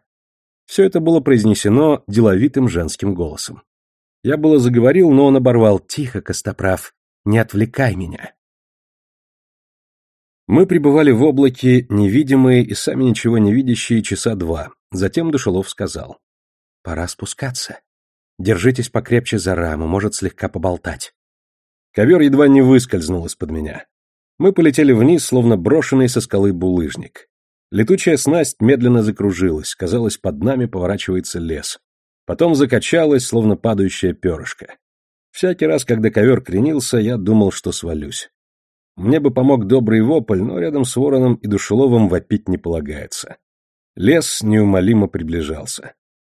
Все это было произнесено деловитым женским голосом. Я было заговорил, но он оборвал. «Тихо, Костоправ, не отвлекай меня». Мы пребывали в облаке, невидимые и сами ничего не видящие, часа два. Затем Душелов сказал. «Пора спускаться. Держитесь покрепче за раму, может слегка поболтать». Ковер едва не выскользнул из-под меня. Мы полетели вниз, словно брошенный со скалы булыжник. Летучая снасть медленно закружилась, казалось, под нами поворачивается лес. Потом закачалась, словно падающее перышко. Всякий раз, когда ковер кренился, я думал, что свалюсь. Мне бы помог добрый вопль, но рядом с вороном и душеловым вопить не полагается. Лес неумолимо приближался.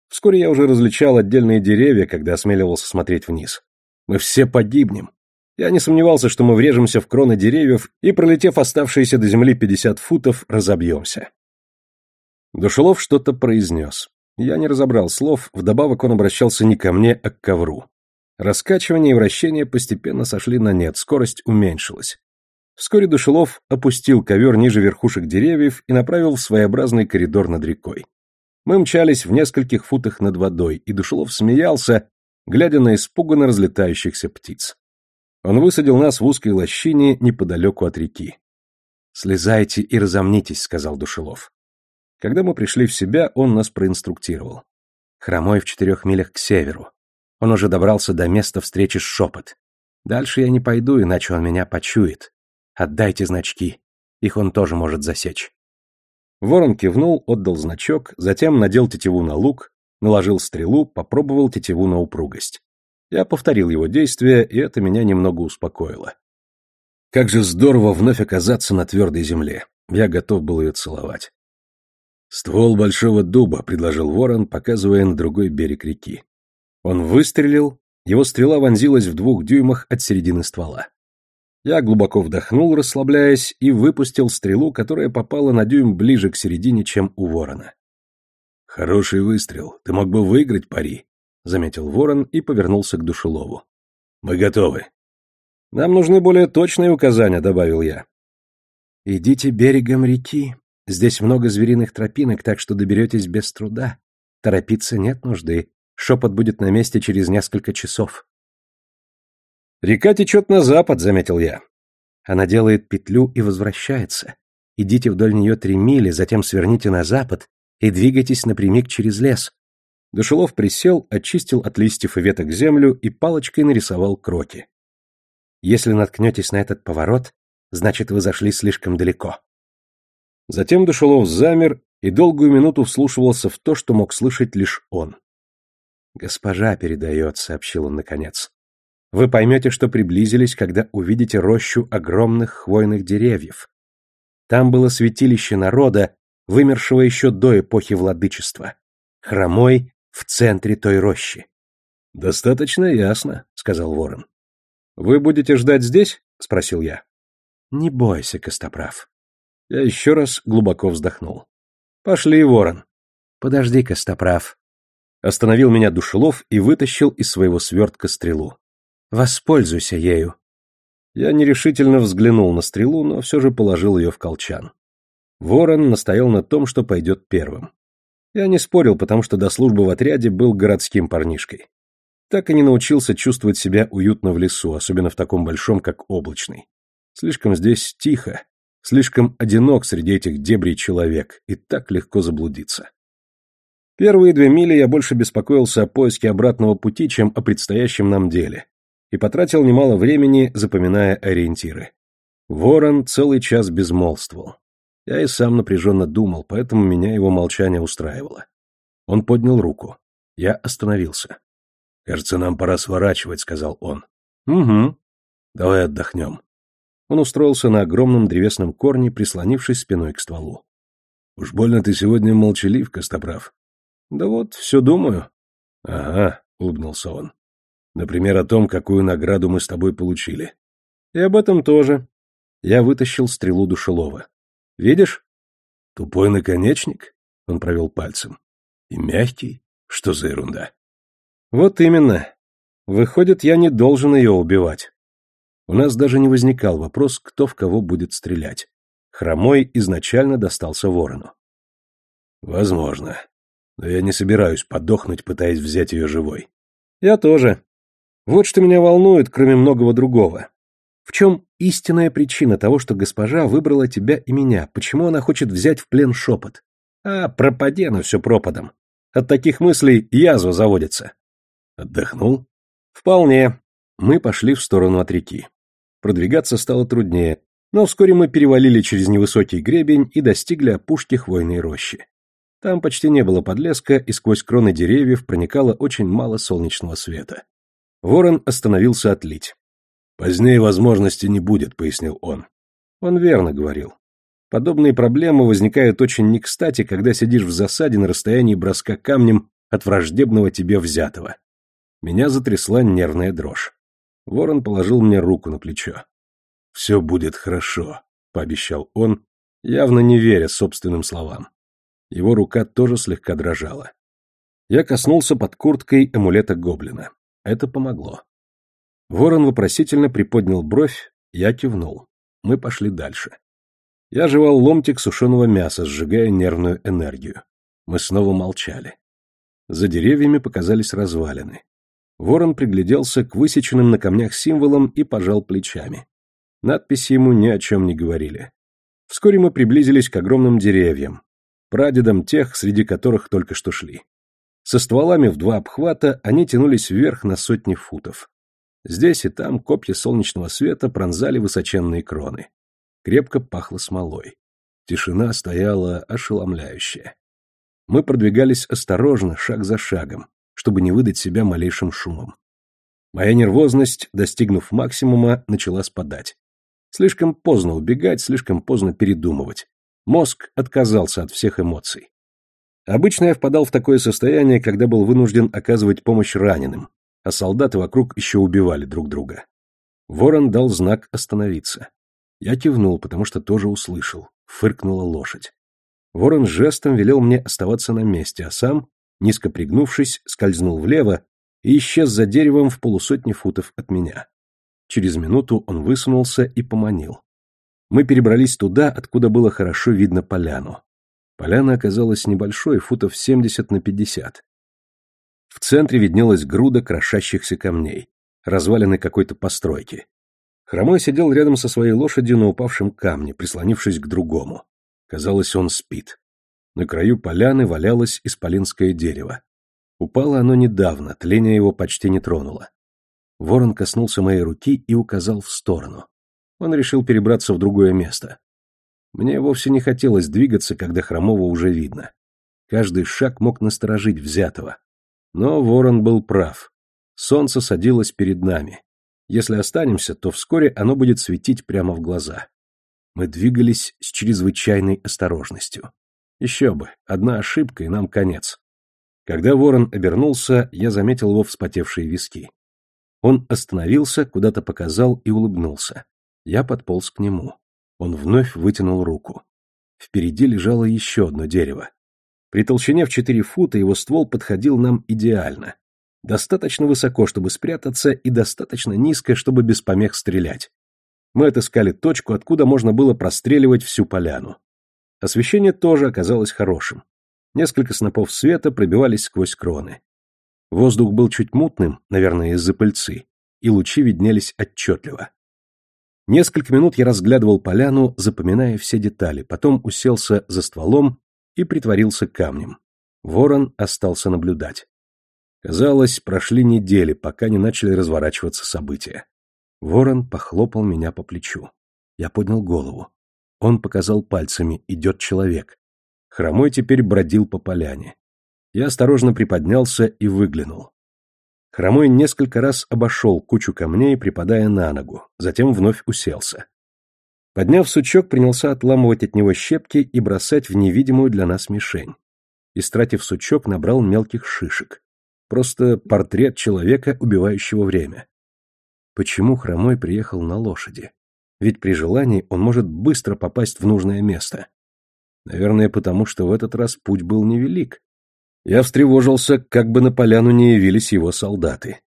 Вскоре я уже различал отдельные деревья, когда осмеливался смотреть вниз. Мы все погибнем. Я не сомневался, что мы врежемся в кроны деревьев и, пролетев оставшиеся до земли пятьдесят футов, разобьемся. Душелов что-то произнес. Я не разобрал слов, вдобавок он обращался не ко мне, а к ковру. Раскачивание и вращение постепенно сошли на нет, скорость уменьшилась. Вскоре Душелов опустил ковер ниже верхушек деревьев и направил в своеобразный коридор над рекой. Мы мчались в нескольких футах над водой, и Душелов смеялся, глядя на испуганно разлетающихся птиц. Он высадил нас в узкой лощине неподалеку от реки. «Слезайте и разомнитесь», — сказал Душелов. Когда мы пришли в себя, он нас проинструктировал. Хромой в четырех милях к северу. Он уже добрался до места встречи с шепот. Дальше я не пойду, иначе он меня почует. Отдайте значки. Их он тоже может засечь. Ворон кивнул, отдал значок, затем надел тетиву на лук, наложил стрелу, попробовал тетиву на упругость. Я повторил его действия, и это меня немного успокоило. Как же здорово вновь оказаться на твердой земле. Я готов был ее целовать. «Ствол большого дуба», — предложил ворон, показывая на другой берег реки. Он выстрелил, его стрела вонзилась в двух дюймах от середины ствола. Я глубоко вдохнул, расслабляясь, и выпустил стрелу, которая попала на дюйм ближе к середине, чем у ворона. «Хороший выстрел. Ты мог бы выиграть пари», — заметил ворон и повернулся к душелову. «Мы готовы». «Нам нужны более точные указания», — добавил я. «Идите берегом реки. Здесь много звериных тропинок, так что доберетесь без труда. Торопиться нет нужды. Шепот будет на месте через несколько часов». «Река течет на запад», — заметил я. Она делает петлю и возвращается. Идите вдоль нее три мили, затем сверните на запад и двигайтесь напрямик через лес. Душелов присел, очистил от листьев и веток землю и палочкой нарисовал кроки. Если наткнетесь на этот поворот, значит, вы зашли слишком далеко. Затем Душелов замер и долгую минуту вслушивался в то, что мог слышать лишь он. «Госпожа передает», — сообщил он наконец. Вы поймете, что приблизились, когда увидите рощу огромных хвойных деревьев. Там было святилище народа, вымершего еще до эпохи владычества. Хромой в центре той рощи. — Достаточно ясно, — сказал ворон. — Вы будете ждать здесь? — спросил я. — Не бойся, Костоправ. Я еще раз глубоко вздохнул. — Пошли, ворон. — Подожди, Костоправ. Остановил меня Душелов и вытащил из своего свертка стрелу. Воспользуйся ею. Я нерешительно взглянул на стрелу, но все же положил ее в колчан. Ворон настоял на том, что пойдет первым. Я не спорил, потому что до службы в отряде был городским парнишкой. Так и не научился чувствовать себя уютно в лесу, особенно в таком большом, как облачный. Слишком здесь тихо, слишком одинок среди этих дебрей человек, и так легко заблудиться. Первые две мили я больше беспокоился о поиске обратного пути, чем о предстоящем нам деле и потратил немало времени, запоминая ориентиры. Ворон целый час безмолвствовал. Я и сам напряженно думал, поэтому меня его молчание устраивало. Он поднял руку. Я остановился. «Кажется, нам пора сворачивать», — сказал он. «Угу. Давай отдохнем». Он устроился на огромном древесном корне, прислонившись спиной к стволу. «Уж больно ты сегодня молчалив, Костоправ». «Да вот, все думаю». «Ага», — улыбнулся он. Например, о том, какую награду мы с тобой получили. И об этом тоже. Я вытащил стрелу душелова. Видишь? Тупой наконечник? Он провел пальцем. И мягкий? Что за ерунда? Вот именно. Выходит, я не должен ее убивать. У нас даже не возникал вопрос, кто в кого будет стрелять. Хромой изначально достался ворону. Возможно. Но я не собираюсь подохнуть, пытаясь взять ее живой. Я тоже. Вот что меня волнует, кроме многого другого. В чем истинная причина того, что госпожа выбрала тебя и меня? Почему она хочет взять в плен шепот? А, пропади оно все пропадом. От таких мыслей язва заводится. Отдохнул? Вполне. Мы пошли в сторону от реки. Продвигаться стало труднее, но вскоре мы перевалили через невысокий гребень и достигли опушки хвойной рощи. Там почти не было подлеска, и сквозь кроны деревьев проникало очень мало солнечного света. Ворон остановился отлить. «Позднее возможности не будет», — пояснил он. Он верно говорил. Подобные проблемы возникают очень не кстати, когда сидишь в засаде на расстоянии броска камнем от враждебного тебе взятого. Меня затрясла нервная дрожь. Ворон положил мне руку на плечо. «Все будет хорошо», — пообещал он, явно не веря собственным словам. Его рука тоже слегка дрожала. Я коснулся под курткой амулета гоблина. Это помогло. Ворон вопросительно приподнял бровь, я кивнул. Мы пошли дальше. Я жевал ломтик сушеного мяса, сжигая нервную энергию. Мы снова молчали. За деревьями показались развалины. Ворон пригляделся к высеченным на камнях символам и пожал плечами. Надписи ему ни о чем не говорили. Вскоре мы приблизились к огромным деревьям, прадедам тех, среди которых только что шли. Со стволами в два обхвата они тянулись вверх на сотни футов. Здесь и там копья солнечного света пронзали высоченные кроны. Крепко пахло смолой. Тишина стояла ошеломляющая. Мы продвигались осторожно, шаг за шагом, чтобы не выдать себя малейшим шумом. Моя нервозность, достигнув максимума, начала спадать. Слишком поздно убегать, слишком поздно передумывать. Мозг отказался от всех эмоций. Обычно я впадал в такое состояние, когда был вынужден оказывать помощь раненым, а солдаты вокруг еще убивали друг друга. Ворон дал знак остановиться. Я кивнул, потому что тоже услышал. Фыркнула лошадь. Ворон жестом велел мне оставаться на месте, а сам, низко пригнувшись, скользнул влево и исчез за деревом в полусотни футов от меня. Через минуту он высунулся и поманил. Мы перебрались туда, откуда было хорошо видно поляну. Поляна оказалась небольшой, футов 70 на 50. В центре виднелась груда крошащихся камней, развалины какой-то постройки. Хромой сидел рядом со своей лошадью на упавшем камне, прислонившись к другому. Казалось, он спит. На краю поляны валялось исполинское дерево. Упало оно недавно, тление его почти не тронуло. Ворон коснулся моей руки и указал в сторону. Он решил перебраться в другое место. Мне вовсе не хотелось двигаться, когда Хромова уже видно. Каждый шаг мог насторожить взятого. Но Ворон был прав. Солнце садилось перед нами. Если останемся, то вскоре оно будет светить прямо в глаза. Мы двигались с чрезвычайной осторожностью. Еще бы, одна ошибка, и нам конец. Когда ворон обернулся, я заметил его вспотевшие виски. Он остановился, куда-то показал и улыбнулся. Я подполз к нему. Он вновь вытянул руку. Впереди лежало еще одно дерево. При толщине в четыре фута его ствол подходил нам идеально. Достаточно высоко, чтобы спрятаться, и достаточно низко, чтобы без помех стрелять. Мы отыскали точку, откуда можно было простреливать всю поляну. Освещение тоже оказалось хорошим. Несколько снопов света пробивались сквозь кроны. Воздух был чуть мутным, наверное, из-за пыльцы, и лучи виднелись отчетливо. Несколько минут я разглядывал поляну, запоминая все детали, потом уселся за стволом и притворился камнем. Ворон остался наблюдать. Казалось, прошли недели, пока не начали разворачиваться события. Ворон похлопал меня по плечу. Я поднял голову. Он показал пальцами «идет человек». Хромой теперь бродил по поляне. Я осторожно приподнялся и выглянул. Хромой несколько раз обошел кучу камней, припадая на ногу, затем вновь уселся. Подняв сучок, принялся отламывать от него щепки и бросать в невидимую для нас мишень. Истратив сучок, набрал мелких шишек просто портрет человека, убивающего время. Почему Хромой приехал на лошади? Ведь при желании он может быстро попасть в нужное место. Наверное, потому что в этот раз путь был невелик. Я встревожился, как бы на поляну не явились его солдаты.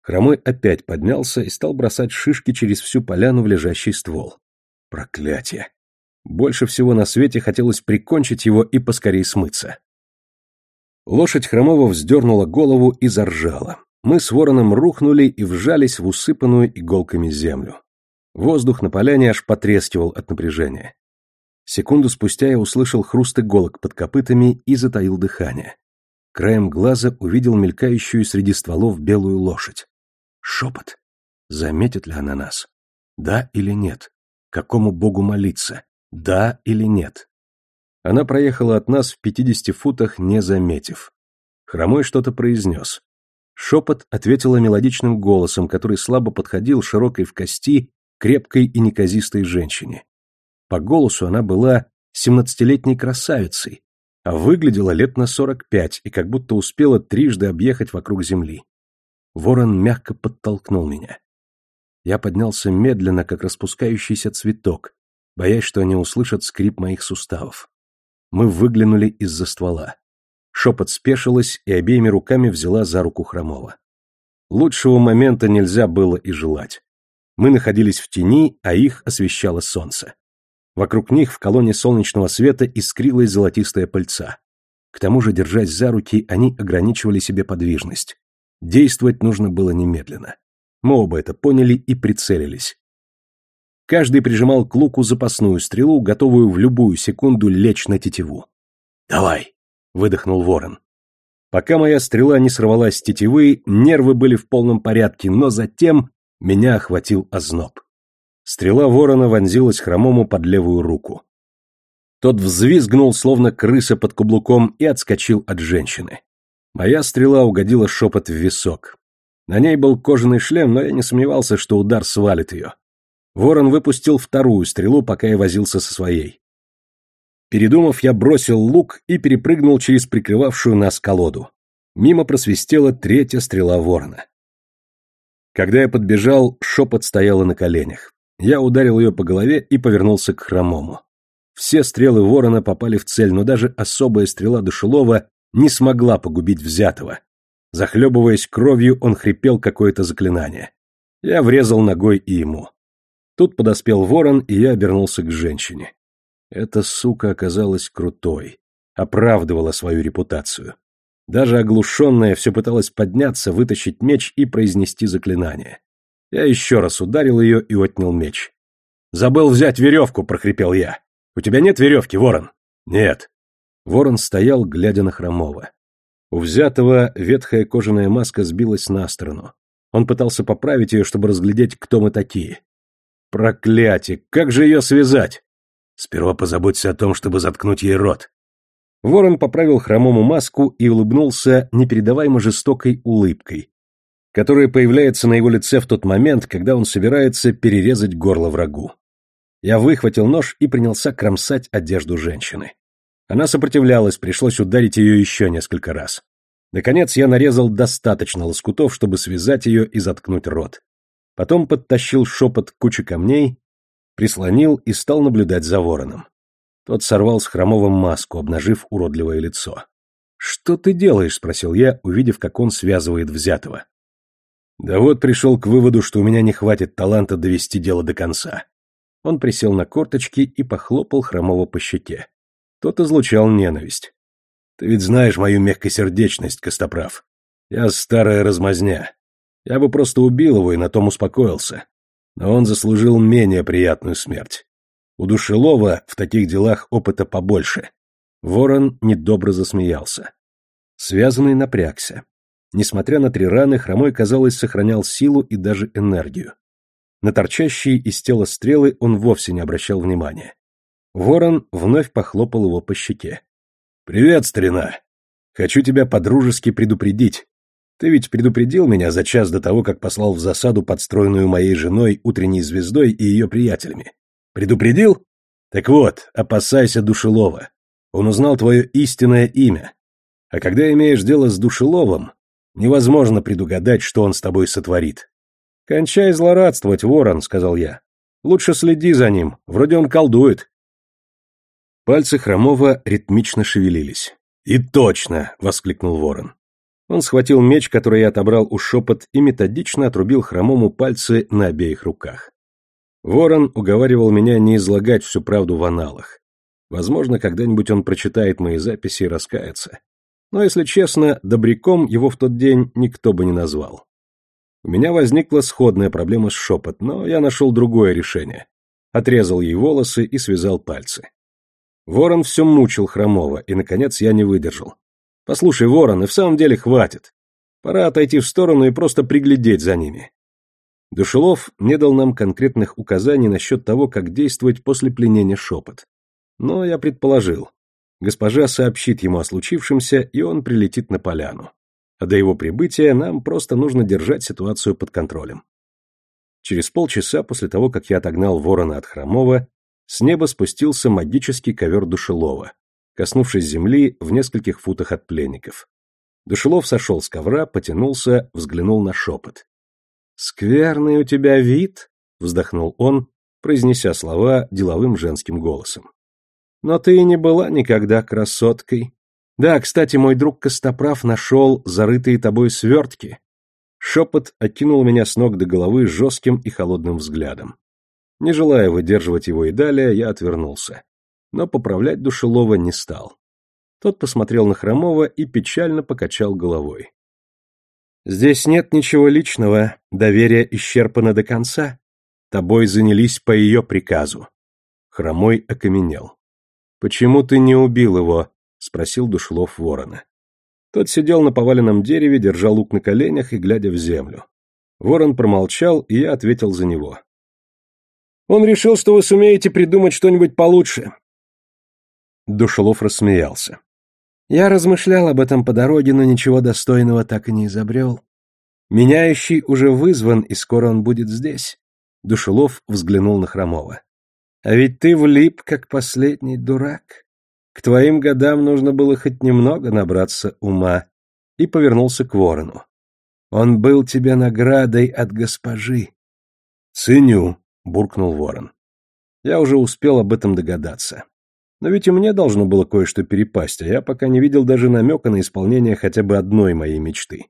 Хромой опять поднялся и стал бросать шишки через всю поляну в лежащий ствол. Проклятие! Больше всего на свете хотелось прикончить его и поскорей смыться. Лошадь Хромова вздернула голову и заржала. Мы с вороном рухнули и вжались в усыпанную иголками землю. Воздух на поляне аж потрескивал от напряжения. Секунду спустя я услышал хруст иголок под копытами и затаил дыхание. Краем глаза увидел мелькающую среди стволов белую лошадь. Шепот. Заметит ли она нас? Да или нет? Какому богу молиться? Да или нет? Она проехала от нас в пятидесяти футах, не заметив. Хромой что-то произнес. Шепот ответила мелодичным голосом, который слабо подходил широкой в кости, крепкой и неказистой женщине. По голосу она была семнадцатилетней красавицей, а выглядела лет на сорок пять и как будто успела трижды объехать вокруг земли. Ворон мягко подтолкнул меня. Я поднялся медленно, как распускающийся цветок, боясь, что они услышат скрип моих суставов. Мы выглянули из-за ствола. Шепот спешилась и обеими руками взяла за руку Хромова. Лучшего момента нельзя было и желать. Мы находились в тени, а их освещало солнце. Вокруг них в колонне солнечного света искрилась золотистая пыльца. К тому же, держась за руки, они ограничивали себе подвижность. Действовать нужно было немедленно. Мы оба это поняли и прицелились. Каждый прижимал к луку запасную стрелу, готовую в любую секунду лечь на тетиву. «Давай!» — выдохнул ворон. Пока моя стрела не сорвалась с тетивы, нервы были в полном порядке, но затем меня охватил озноб. Стрела ворона вонзилась хромому под левую руку. Тот взвизгнул, словно крыса под каблуком, и отскочил от женщины. Моя стрела угодила шепот в висок. На ней был кожаный шлем, но я не сомневался, что удар свалит ее. Ворон выпустил вторую стрелу, пока я возился со своей. Передумав, я бросил лук и перепрыгнул через прикрывавшую нас колоду. Мимо просвистела третья стрела ворона. Когда я подбежал, шепот стояла на коленях. Я ударил ее по голове и повернулся к хромому. Все стрелы ворона попали в цель, но даже особая стрела душелова не смогла погубить взятого. Захлебываясь кровью, он хрипел какое-то заклинание. Я врезал ногой и ему. Тут подоспел ворон, и я обернулся к женщине. Эта сука оказалась крутой, оправдывала свою репутацию. Даже оглушенная все пыталась подняться, вытащить меч и произнести заклинание. Я еще раз ударил ее и отнял меч. «Забыл взять веревку», — прохрипел я. «У тебя нет веревки, ворон?» «Нет». Ворон стоял, глядя на Хромова. У взятого ветхая кожаная маска сбилась на сторону. Он пытался поправить ее, чтобы разглядеть, кто мы такие. Проклятие! Как же ее связать? Сперва позаботься о том, чтобы заткнуть ей рот. Ворон поправил хромому маску и улыбнулся непередаваемо жестокой улыбкой, которая появляется на его лице в тот момент, когда он собирается перерезать горло врагу. Я выхватил нож и принялся кромсать одежду женщины. Она сопротивлялась, пришлось ударить ее еще несколько раз. Наконец я нарезал достаточно лоскутов, чтобы связать ее и заткнуть рот. Потом подтащил шепот к куче камней, прислонил и стал наблюдать за вороном. Тот сорвал с хромовым маску, обнажив уродливое лицо. «Что ты делаешь?» — спросил я, увидев, как он связывает взятого. «Да вот пришел к выводу, что у меня не хватит таланта довести дело до конца». Он присел на корточки и похлопал хромого по щеке. Тот излучал ненависть. Ты ведь знаешь мою мягкосердечность, Костоправ. Я старая размазня. Я бы просто убил его и на том успокоился. Но он заслужил менее приятную смерть. У Душелова в таких делах опыта побольше. Ворон недобро засмеялся. Связанный напрягся. Несмотря на три раны, Хромой, казалось, сохранял силу и даже энергию. На торчащие из тела стрелы он вовсе не обращал внимания. Ворон вновь похлопал его по щеке. «Привет, старина. Хочу тебя подружески предупредить. Ты ведь предупредил меня за час до того, как послал в засаду подстроенную моей женой утренней звездой и ее приятелями. Предупредил? Так вот, опасайся Душелова. Он узнал твое истинное имя. А когда имеешь дело с Душеловым, Невозможно предугадать, что он с тобой сотворит. «Кончай злорадствовать, ворон», — сказал я. «Лучше следи за ним, вроде он колдует». Пальцы Хромова ритмично шевелились. «И точно!» — воскликнул ворон. Он схватил меч, который я отобрал у шепот, и методично отрубил Хромому пальцы на обеих руках. Ворон уговаривал меня не излагать всю правду в аналах. Возможно, когда-нибудь он прочитает мои записи и раскается. Но, если честно, добряком его в тот день никто бы не назвал. У меня возникла сходная проблема с шепот, но я нашел другое решение. Отрезал ей волосы и связал пальцы. Ворон все мучил Хромова, и, наконец, я не выдержал. «Послушай, Ворон, и в самом деле хватит. Пора отойти в сторону и просто приглядеть за ними». Душелов не дал нам конкретных указаний насчет того, как действовать после пленения шепот. Но я предположил. Госпожа сообщит ему о случившемся, и он прилетит на поляну. А до его прибытия нам просто нужно держать ситуацию под контролем. Через полчаса после того, как я отогнал ворона от Хромова, с неба спустился магический ковер Душелова, коснувшись земли в нескольких футах от пленников. Душелов сошел с ковра, потянулся, взглянул на шепот. «Скверный у тебя вид», — вздохнул он, произнеся слова деловым женским голосом. «Но ты и не была никогда красоткой. Да, кстати, мой друг Костоправ нашел зарытые тобой свертки». Шепот окинул меня с ног до головы жестким и холодным взглядом. Не желая выдерживать его и далее, я отвернулся. Но поправлять Душелова не стал. Тот посмотрел на Хромова и печально покачал головой. Здесь нет ничего личного, доверие исчерпано до конца. Тобой занялись по ее приказу. Хромой окаменел. Почему ты не убил его? спросил Душлов ворона. Тот сидел на поваленном дереве, держа лук на коленях и глядя в землю. Ворон промолчал, и я ответил за него. Он решил, что вы сумеете придумать что-нибудь получше. Душелов рассмеялся. Я размышлял об этом по дороге, но ничего достойного так и не изобрел. Меняющий уже вызван, и скоро он будет здесь. Душелов взглянул на Хромова. А ведь ты влип, как последний дурак. К твоим годам нужно было хоть немного набраться ума. И повернулся к ворону. Он был тебе наградой от госпожи. Ценю, буркнул ворон. Я уже успел об этом догадаться. Но ведь и мне должно было кое-что перепасть, а я пока не видел даже намека на исполнение хотя бы одной моей мечты.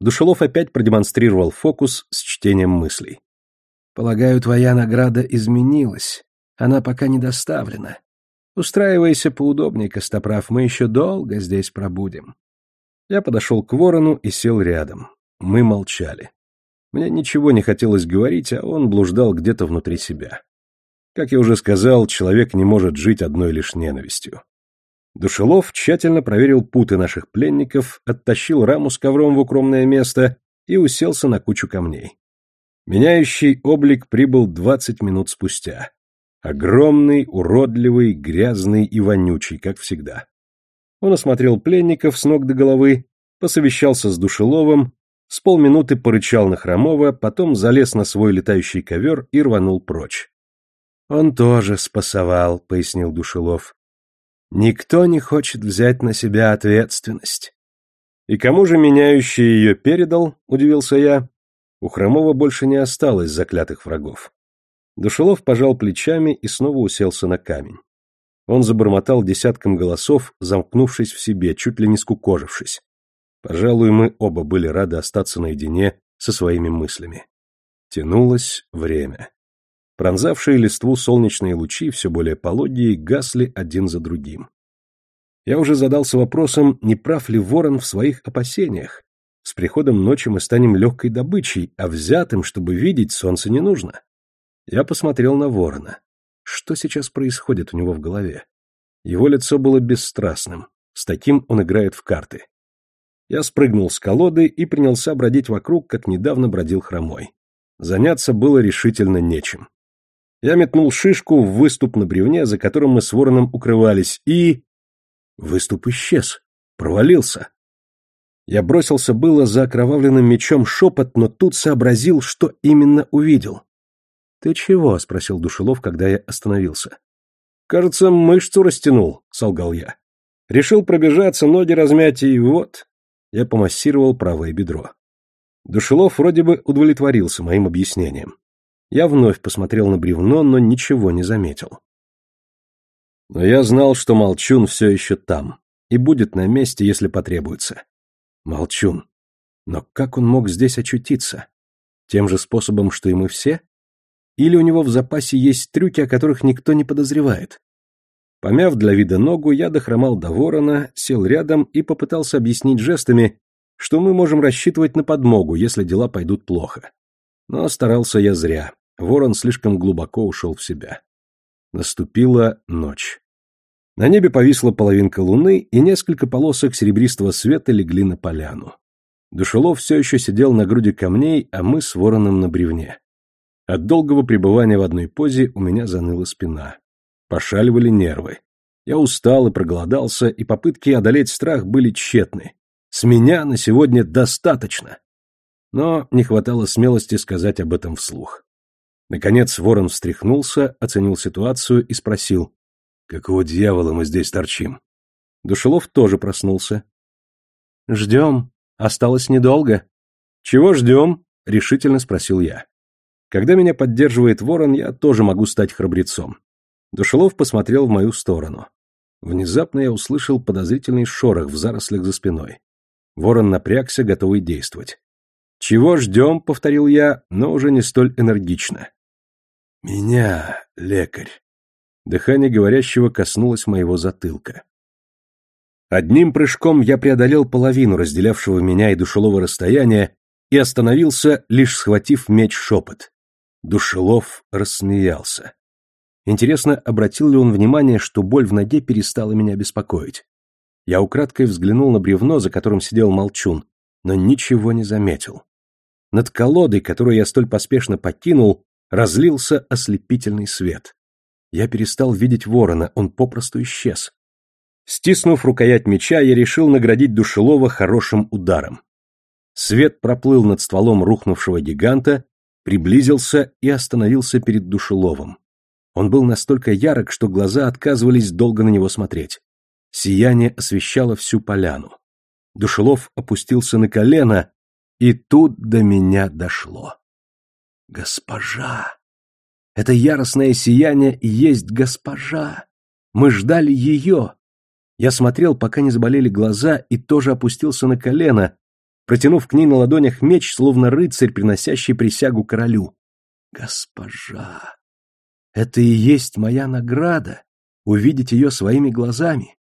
Душелов опять продемонстрировал фокус с чтением мыслей. «Полагаю, твоя награда изменилась. Она пока не доставлена. Устраивайся поудобнее, Костоправ, мы еще долго здесь пробудем». Я подошел к ворону и сел рядом. Мы молчали. Мне ничего не хотелось говорить, а он блуждал где-то внутри себя. Как я уже сказал, человек не может жить одной лишь ненавистью. Душелов тщательно проверил путы наших пленников, оттащил раму с ковром в укромное место и уселся на кучу камней. Меняющий облик прибыл двадцать минут спустя. Огромный, уродливый, грязный и вонючий, как всегда. Он осмотрел пленников с ног до головы, посовещался с Душеловым, с полминуты порычал на Хромова, потом залез на свой летающий ковер и рванул прочь. Он тоже спасовал, пояснил Душелов. Никто не хочет взять на себя ответственность. И кому же меняющий ее передал, удивился я. У Хромова больше не осталось заклятых врагов. Душелов пожал плечами и снова уселся на камень. Он забормотал десятком голосов, замкнувшись в себе, чуть ли не скукожившись. Пожалуй, мы оба были рады остаться наедине со своими мыслями. Тянулось время. Пронзавшие листву солнечные лучи все более полуднее гасли один за другим. Я уже задался вопросом, не прав ли ворон в своих опасениях. С приходом ночи мы станем легкой добычей, а взятым, чтобы видеть, солнце не нужно. Я посмотрел на ворона. Что сейчас происходит у него в голове? Его лицо было бесстрастным. С таким он играет в карты. Я спрыгнул с колоды и принялся бродить вокруг, как недавно бродил хромой. Заняться было решительно нечем. Я метнул шишку в выступ на бревне, за которым мы с вороном укрывались, и... Выступ исчез. Провалился. Я бросился было за окровавленным мечом шепот, но тут сообразил, что именно увидел. — Ты чего? — спросил Душелов, когда я остановился. — Кажется, мышцу растянул, — солгал я. Решил пробежаться, ноги размять, и вот... Я помассировал правое бедро. Душелов вроде бы удовлетворился моим объяснением. Я вновь посмотрел на бревно, но ничего не заметил. Но я знал, что Молчун все еще там и будет на месте, если потребуется. Молчун. Но как он мог здесь очутиться? Тем же способом, что и мы все? Или у него в запасе есть трюки, о которых никто не подозревает? Помяв для вида ногу, я дохромал до ворона, сел рядом и попытался объяснить жестами, что мы можем рассчитывать на подмогу, если дела пойдут плохо. Но старался я зря. Ворон слишком глубоко ушел в себя. Наступила ночь. На небе повисла половинка луны, и несколько полосок серебристого света легли на поляну. Душелов все еще сидел на груди камней, а мы с вороном на бревне. От долгого пребывания в одной позе у меня заныла спина. Пошаливали нервы. Я устал и проголодался, и попытки одолеть страх были тщетны. С меня на сегодня достаточно. Но не хватало смелости сказать об этом вслух. Наконец ворон встряхнулся, оценил ситуацию и спросил. «Какого дьявола мы здесь торчим?» Душелов тоже проснулся. «Ждем. Осталось недолго». «Чего ждем?» — решительно спросил я. Когда меня поддерживает ворон, я тоже могу стать храбрецом. Душелов посмотрел в мою сторону. Внезапно я услышал подозрительный шорох в зарослях за спиной. Ворон напрягся, готовый действовать. «Чего ждем?» — повторил я, но уже не столь энергично. «Меня, лекарь». Дыхание говорящего коснулось моего затылка. Одним прыжком я преодолел половину разделявшего меня и душелого расстояния и остановился, лишь схватив меч шепот. Душелов рассмеялся. Интересно, обратил ли он внимание, что боль в ноге перестала меня беспокоить. Я украдкой взглянул на бревно, за которым сидел молчун, но ничего не заметил. Над колодой, которую я столь поспешно покинул, разлился ослепительный свет. Я перестал видеть ворона, он попросту исчез. Стиснув рукоять меча, я решил наградить Душелова хорошим ударом. Свет проплыл над стволом рухнувшего гиганта, приблизился и остановился перед Душеловым. Он был настолько ярок, что глаза отказывались долго на него смотреть. Сияние освещало всю поляну. Душелов опустился на колено, и тут до меня дошло. Госпожа! Это яростное сияние и есть госпожа! Мы ждали ее! Я смотрел, пока не заболели глаза, и тоже опустился на колено, протянув к ней на ладонях меч, словно рыцарь, приносящий присягу королю. Госпожа, это и есть моя награда — увидеть ее своими глазами.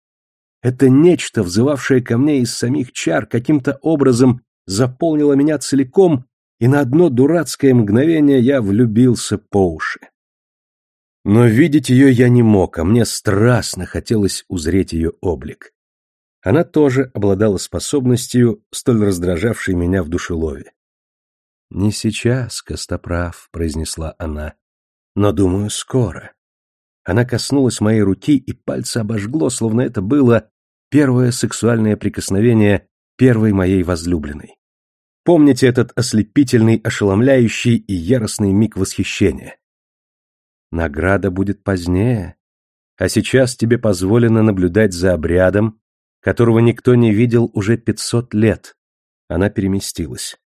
Это нечто, взывавшее ко мне из самих чар, каким-то образом заполнило меня целиком, и на одно дурацкое мгновение я влюбился по уши. Но видеть ее я не мог, а мне страстно хотелось узреть ее облик. Она тоже обладала способностью, столь раздражавшей меня в душелове. «Не сейчас, Костоправ», — произнесла она, — «но, думаю, скоро». Она коснулась моей руки, и пальцы обожгло, словно это было первое сексуальное прикосновение первой моей возлюбленной. Помните этот ослепительный, ошеломляющий и яростный миг восхищения? Награда будет позднее, а сейчас тебе позволено наблюдать за обрядом, которого никто не видел уже пятьсот лет. Она переместилась.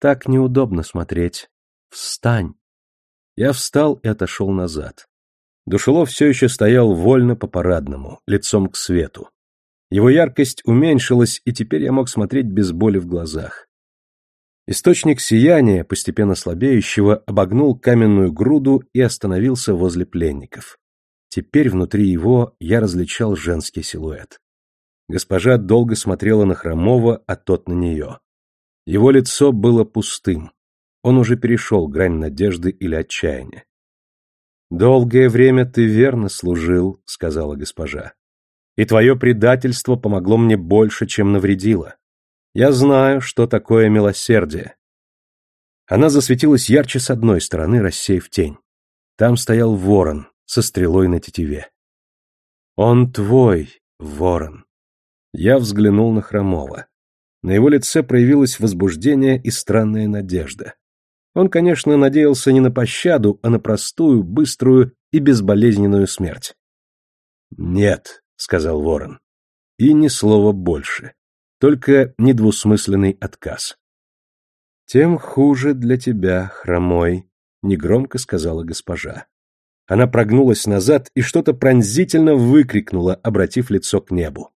Так неудобно смотреть. Встань. Я встал и отошел назад. Душелов все еще стоял вольно по-парадному, лицом к свету. Его яркость уменьшилась, и теперь я мог смотреть без боли в глазах. Источник сияния, постепенно слабеющего, обогнул каменную груду и остановился возле пленников. Теперь внутри его я различал женский силуэт. Госпожа долго смотрела на Хромова, а тот на нее. Его лицо было пустым. Он уже перешел грань надежды или отчаяния. «Долгое время ты верно служил», — сказала госпожа. «И твое предательство помогло мне больше, чем навредило. Я знаю, что такое милосердие». Она засветилась ярче с одной стороны, рассеяв тень. Там стоял ворон со стрелой на тетиве. «Он твой, ворон», я взглянул на Хромова. На его лице проявилось возбуждение и странная надежда. Он, конечно, надеялся не на пощаду, а на простую, быструю и безболезненную смерть. «Нет», — сказал Ворон, — «и ни слова больше. только недвусмысленный отказ. «Тем хуже для тебя, хромой», — негромко сказала госпожа. Она прогнулась назад и что-то пронзительно выкрикнула, обратив лицо к небу.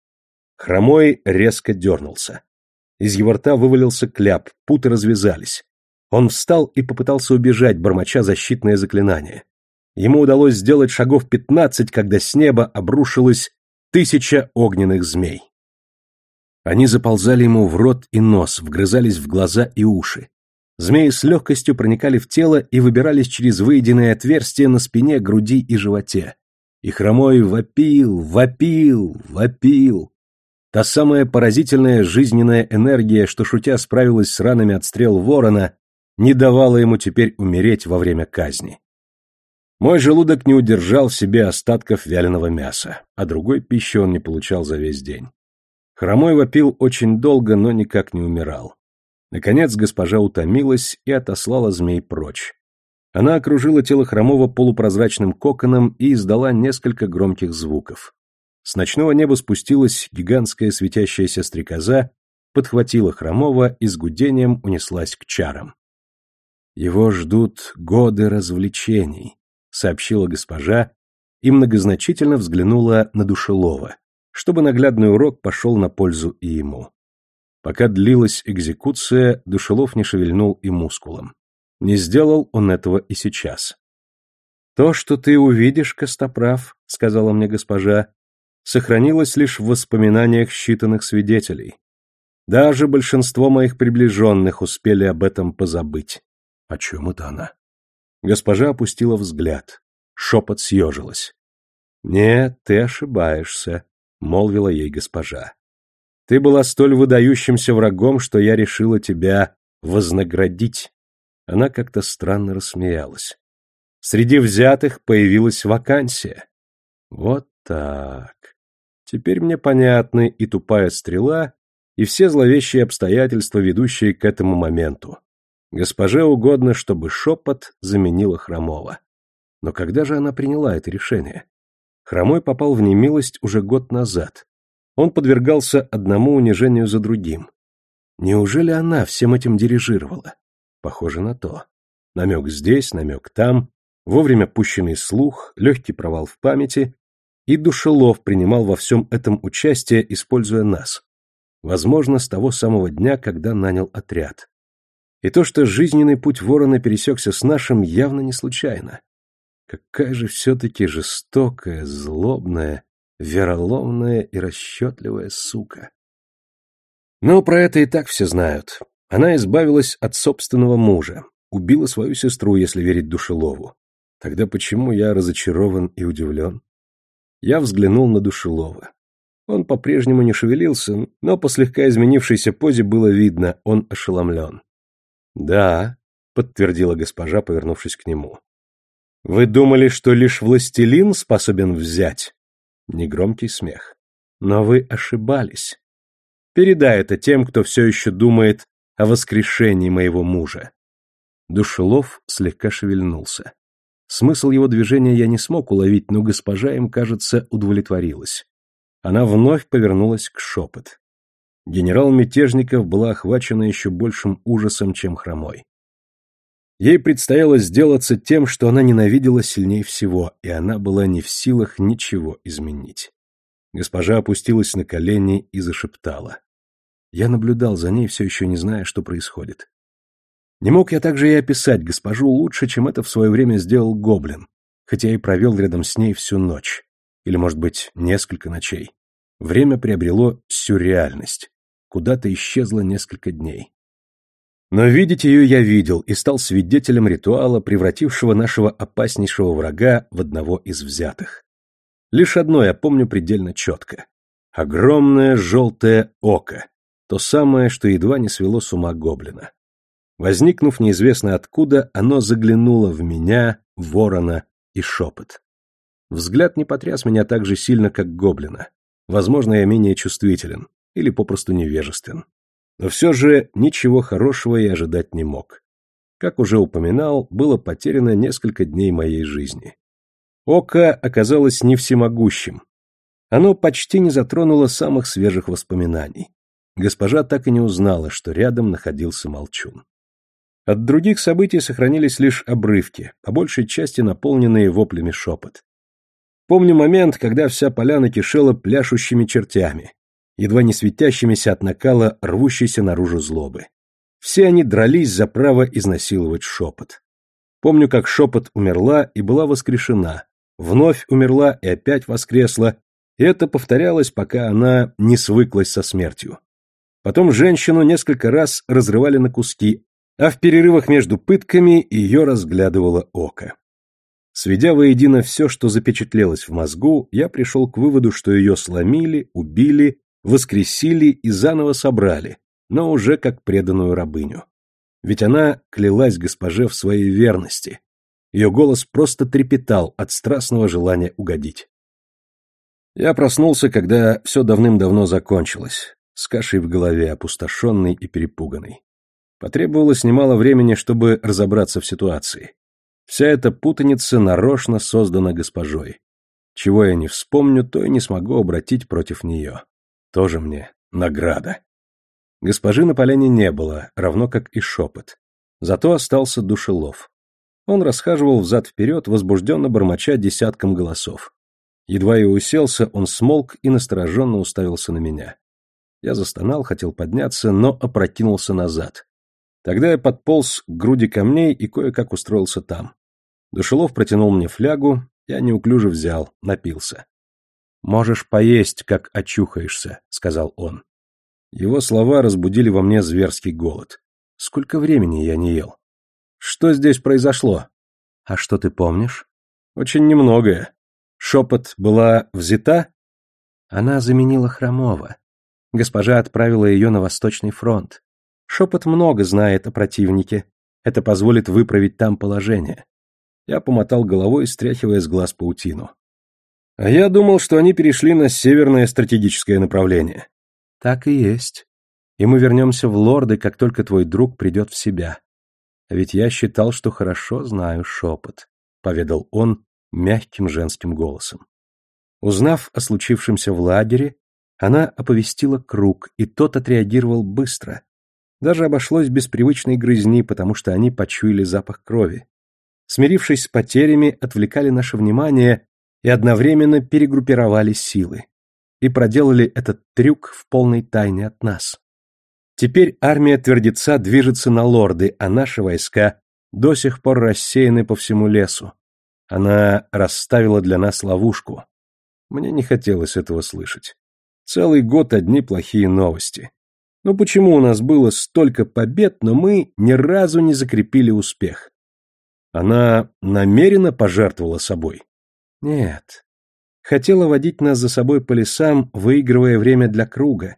Хромой резко дернулся. Из его рта вывалился кляп, путы развязались. Он встал и попытался убежать, бормоча защитное заклинание. Ему удалось сделать шагов пятнадцать, когда с неба обрушилось тысяча огненных змей. Они заползали ему в рот и нос, вгрызались в глаза и уши. Змеи с легкостью проникали в тело и выбирались через выеденные отверстия на спине, груди и животе. И хромой вопил, вопил, вопил. Та самая поразительная жизненная энергия, что шутя справилась с ранами от стрел ворона, не давала ему теперь умереть во время казни. Мой желудок не удержал в себе остатков вяленого мяса, а другой пищи он не получал за весь день. Хромой вопил очень долго, но никак не умирал. Наконец госпожа утомилась и отослала змей прочь. Она окружила тело Хромова полупрозрачным коконом и издала несколько громких звуков. С ночного неба спустилась гигантская светящаяся стрекоза, подхватила Хромова и с гудением унеслась к чарам. Его ждут годы развлечений, сообщила госпожа и многозначительно взглянула на Душелова, чтобы наглядный урок пошел на пользу и ему. Пока длилась экзекуция, Душелов не шевельнул и мускулом. Не сделал он этого и сейчас. «То, что ты увидишь, Костоправ», — сказала мне госпожа, — сохранилось лишь в воспоминаниях считанных свидетелей. Даже большинство моих приближенных успели об этом позабыть. О чем это она? Госпожа опустила взгляд. Шепот съежилась. «Нет, ты ошибаешься», — молвила ей госпожа. «Ты была столь выдающимся врагом, что я решила тебя вознаградить». Она как-то странно рассмеялась. Среди взятых появилась вакансия. Вот так. Теперь мне понятны и тупая стрела, и все зловещие обстоятельства, ведущие к этому моменту. Госпоже угодно, чтобы шепот заменила Хромова. Но когда же она приняла это решение? Хромой попал в немилость уже год назад. Он подвергался одному унижению за другим. Неужели она всем этим дирижировала? Похоже на то. Намек здесь, намек там, вовремя пущенный слух, легкий провал в памяти, и Душелов принимал во всем этом участие, используя нас. Возможно, с того самого дня, когда нанял отряд. И то, что жизненный путь ворона пересекся с нашим, явно не случайно. Какая же все-таки жестокая, злобная, вероломная и расчетливая сука. Но про это и так все знают. Она избавилась от собственного мужа, убила свою сестру, если верить Душелову. Тогда почему я разочарован и удивлен? Я взглянул на Душелова. Он по-прежнему не шевелился, но по слегка изменившейся позе было видно, он ошеломлен. Да, подтвердила госпожа, повернувшись к нему. Вы думали, что лишь властелин способен взять? Негромкий смех. Но вы ошибались. Передай это тем, кто все еще думает о воскрешении моего мужа. Душелов слегка шевельнулся. Смысл его движения я не смог уловить, но госпожа им, кажется, удовлетворилась. Она вновь повернулась к шепот генерал Мятежников была охвачена еще большим ужасом, чем хромой. Ей предстояло сделаться тем, что она ненавидела сильнее всего, и она была не в силах ничего изменить. Госпожа опустилась на колени и зашептала. Я наблюдал за ней, все еще не зная, что происходит. Не мог я также и описать госпожу лучше, чем это в свое время сделал Гоблин, хотя и провел рядом с ней всю ночь, или, может быть, несколько ночей. Время приобрело сюрреальность куда-то исчезла несколько дней. Но видеть ее я видел и стал свидетелем ритуала, превратившего нашего опаснейшего врага в одного из взятых. Лишь одно я помню предельно четко. Огромное желтое око, то самое, что едва не свело с ума гоблина. Возникнув неизвестно откуда, оно заглянуло в меня, ворона и шепот. Взгляд не потряс меня так же сильно, как гоблина. Возможно, я менее чувствителен или попросту невежествен. Но все же ничего хорошего я ожидать не мог. Как уже упоминал, было потеряно несколько дней моей жизни. Око оказалось не всемогущим. Оно почти не затронуло самых свежих воспоминаний. госпожа так и не узнала, что рядом находился молчун. От других событий сохранились лишь обрывки, по большей части наполненные воплями шепот. Помню момент, когда вся поляна кишела пляшущими чертями, едва не светящимися от накала рвущейся наружу злобы. Все они дрались за право изнасиловать шепот. Помню, как шепот умерла и была воскрешена, вновь умерла и опять воскресла, и это повторялось, пока она не свыклась со смертью. Потом женщину несколько раз разрывали на куски, а в перерывах между пытками ее разглядывало око. Сведя воедино все, что запечатлелось в мозгу, я пришел к выводу, что ее сломили, убили, воскресили и заново собрали, но уже как преданную рабыню. Ведь она клялась госпоже в своей верности. Ее голос просто трепетал от страстного желания угодить. Я проснулся, когда все давным-давно закончилось, с кашей в голове, опустошенный и перепуганный. Потребовалось немало времени, чтобы разобраться в ситуации. Вся эта путаница нарочно создана госпожой. Чего я не вспомню, то и не смогу обратить против нее. Тоже мне награда. Госпожи на поляне не было, равно как и шепот. Зато остался душелов. Он расхаживал взад-вперед, возбужденно бормоча десятком голосов. Едва я уселся, он смолк и настороженно уставился на меня. Я застонал, хотел подняться, но опрокинулся назад. Тогда я подполз к груди камней и кое-как устроился там. Душелов протянул мне флягу, я неуклюже взял, напился. «Можешь поесть, как очухаешься», — сказал он. Его слова разбудили во мне зверский голод. Сколько времени я не ел? Что здесь произошло? А что ты помнишь? Очень немногое. Шепот была взята? Она заменила Хромова. Госпожа отправила ее на Восточный фронт. Шепот много знает о противнике. Это позволит выправить там положение. Я помотал головой, стряхивая с глаз паутину. А я думал, что они перешли на северное стратегическое направление. Так и есть. И мы вернемся в лорды, как только твой друг придет в себя. А ведь я считал, что хорошо знаю шепот, — поведал он мягким женским голосом. Узнав о случившемся в лагере, она оповестила круг, и тот отреагировал быстро. Даже обошлось без привычной грызни, потому что они почуяли запах крови. Смирившись с потерями, отвлекали наше внимание и одновременно перегруппировали силы и проделали этот трюк в полной тайне от нас. Теперь армия Твердеца движется на лорды, а наши войска до сих пор рассеяны по всему лесу. Она расставила для нас ловушку. Мне не хотелось этого слышать. Целый год одни плохие новости. Ну почему у нас было столько побед, но мы ни разу не закрепили успех? Она намеренно пожертвовала собой? Нет, хотела водить нас за собой по лесам, выигрывая время для круга.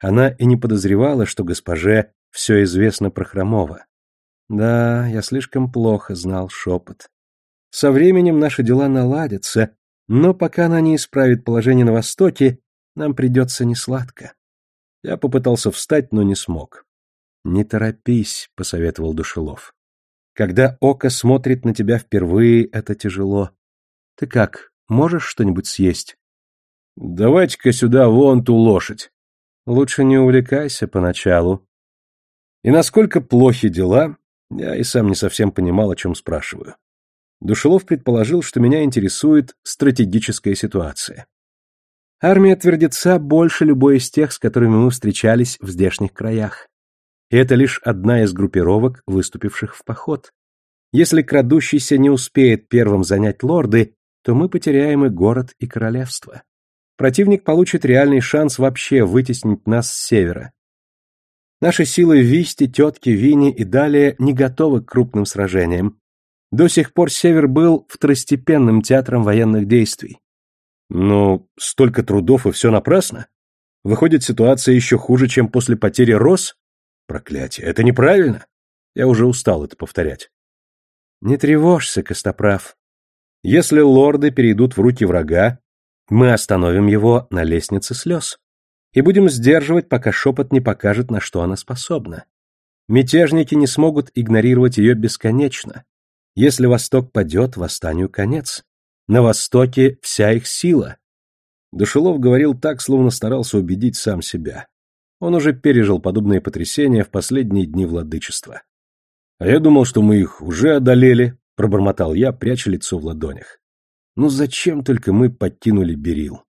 Она и не подозревала, что госпоже все известно про Хромова. Да, я слишком плохо знал шепот. Со временем наши дела наладятся, но пока она не исправит положение на Востоке, нам придется несладко. Я попытался встать, но не смог. «Не торопись», — посоветовал Душелов. «Когда око смотрит на тебя впервые, это тяжело. Ты как, Можешь что-нибудь съесть? Давайте-ка сюда вон ту лошадь. Лучше не увлекайся поначалу. И насколько плохи дела, я и сам не совсем понимал, о чем спрашиваю. Душелов предположил, что меня интересует стратегическая ситуация. Армия Твердеца больше любой из тех, с которыми мы встречались в здешних краях. И это лишь одна из группировок, выступивших в поход. Если крадущийся не успеет первым занять лорды, то мы потеряем и город, и королевство. Противник получит реальный шанс вообще вытеснить нас с севера. Наши силы в Висте, Тетке, Вине и далее не готовы к крупным сражениям. До сих пор север был второстепенным театром военных действий. Ну, столько трудов и все напрасно? Выходит, ситуация еще хуже, чем после потери Рос? Проклятие, это неправильно. Я уже устал это повторять. Не тревожься, Костоправ. Если лорды перейдут в руки врага, мы остановим его на лестнице слез и будем сдерживать, пока шепот не покажет, на что она способна. Мятежники не смогут игнорировать ее бесконечно. Если Восток падет, восстанию конец. На Востоке вся их сила. Душелов говорил так, словно старался убедить сам себя. Он уже пережил подобные потрясения в последние дни владычества. «А я думал, что мы их уже одолели», — пробормотал я, пряча лицо в ладонях. «Ну зачем только мы подкинули Берил?»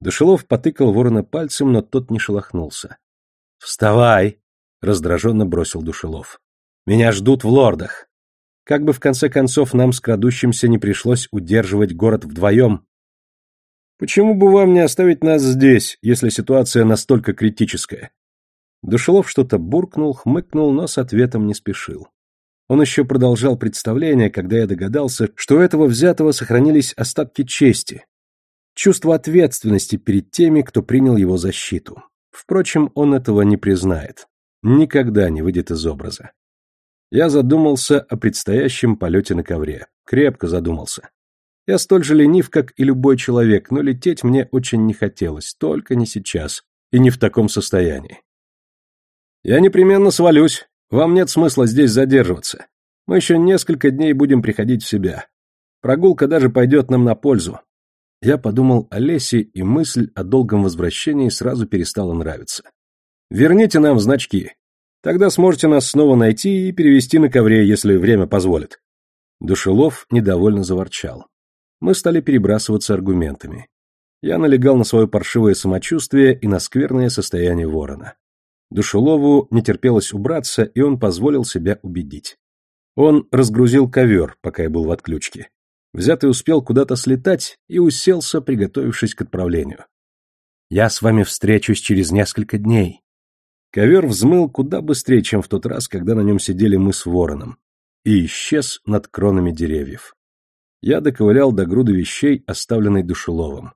Душелов потыкал ворона пальцем, но тот не шелохнулся. «Вставай!» — раздраженно бросил Душелов. «Меня ждут в лордах. Как бы в конце концов нам с крадущимся не пришлось удерживать город вдвоем». «Почему бы вам не оставить нас здесь, если ситуация настолько критическая?» Душелов что-то буркнул, хмыкнул, но с ответом не спешил. Он еще продолжал представление, когда я догадался, что у этого взятого сохранились остатки чести, чувство ответственности перед теми, кто принял его защиту. Впрочем, он этого не признает. Никогда не выйдет из образа. Я задумался о предстоящем полете на ковре. Крепко задумался. Я столь же ленив, как и любой человек, но лететь мне очень не хотелось, только не сейчас и не в таком состоянии. Я непременно свалюсь. Вам нет смысла здесь задерживаться. Мы еще несколько дней будем приходить в себя. Прогулка даже пойдет нам на пользу. Я подумал о лесе, и мысль о долгом возвращении сразу перестала нравиться. Верните нам значки. Тогда сможете нас снова найти и перевести на ковре, если время позволит. Душелов недовольно заворчал. Мы стали перебрасываться аргументами. Я налегал на свое паршивое самочувствие и на скверное состояние ворона. Душелову не терпелось убраться, и он позволил себя убедить. Он разгрузил ковер, пока я был в отключке. Взятый успел куда-то слетать и уселся, приготовившись к отправлению. «Я с вами встречусь через несколько дней». Ковер взмыл куда быстрее, чем в тот раз, когда на нем сидели мы с вороном, и исчез над кронами деревьев. Я доковылял до груды вещей, оставленной душеловым.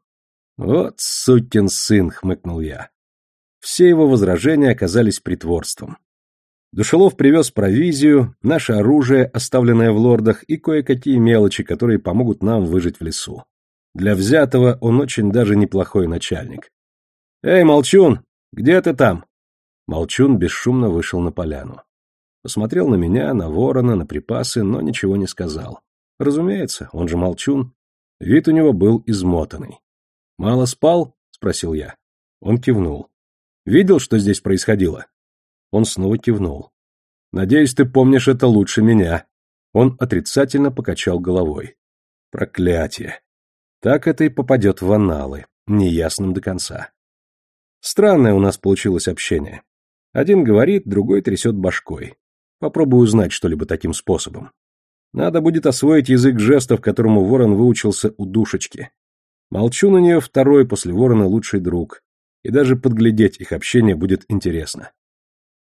«Вот сукин сын!» — хмыкнул я. Все его возражения оказались притворством. Душелов привез провизию, наше оружие, оставленное в лордах, и кое-какие мелочи, которые помогут нам выжить в лесу. Для взятого он очень даже неплохой начальник. «Эй, Молчун, где ты там?» Молчун бесшумно вышел на поляну. Посмотрел на меня, на ворона, на припасы, но ничего не сказал. Разумеется, он же Молчун. Вид у него был измотанный. «Мало спал?» — спросил я. Он кивнул. Видел, что здесь происходило?» Он снова кивнул. «Надеюсь, ты помнишь это лучше меня». Он отрицательно покачал головой. «Проклятие! Так это и попадет в анналы, неясным до конца». Странное у нас получилось общение. Один говорит, другой трясет башкой. Попробую узнать что-либо таким способом. Надо будет освоить язык жестов, которому ворон выучился у душечки. Молчу на нее второй после ворона лучший друг и даже подглядеть их общение будет интересно.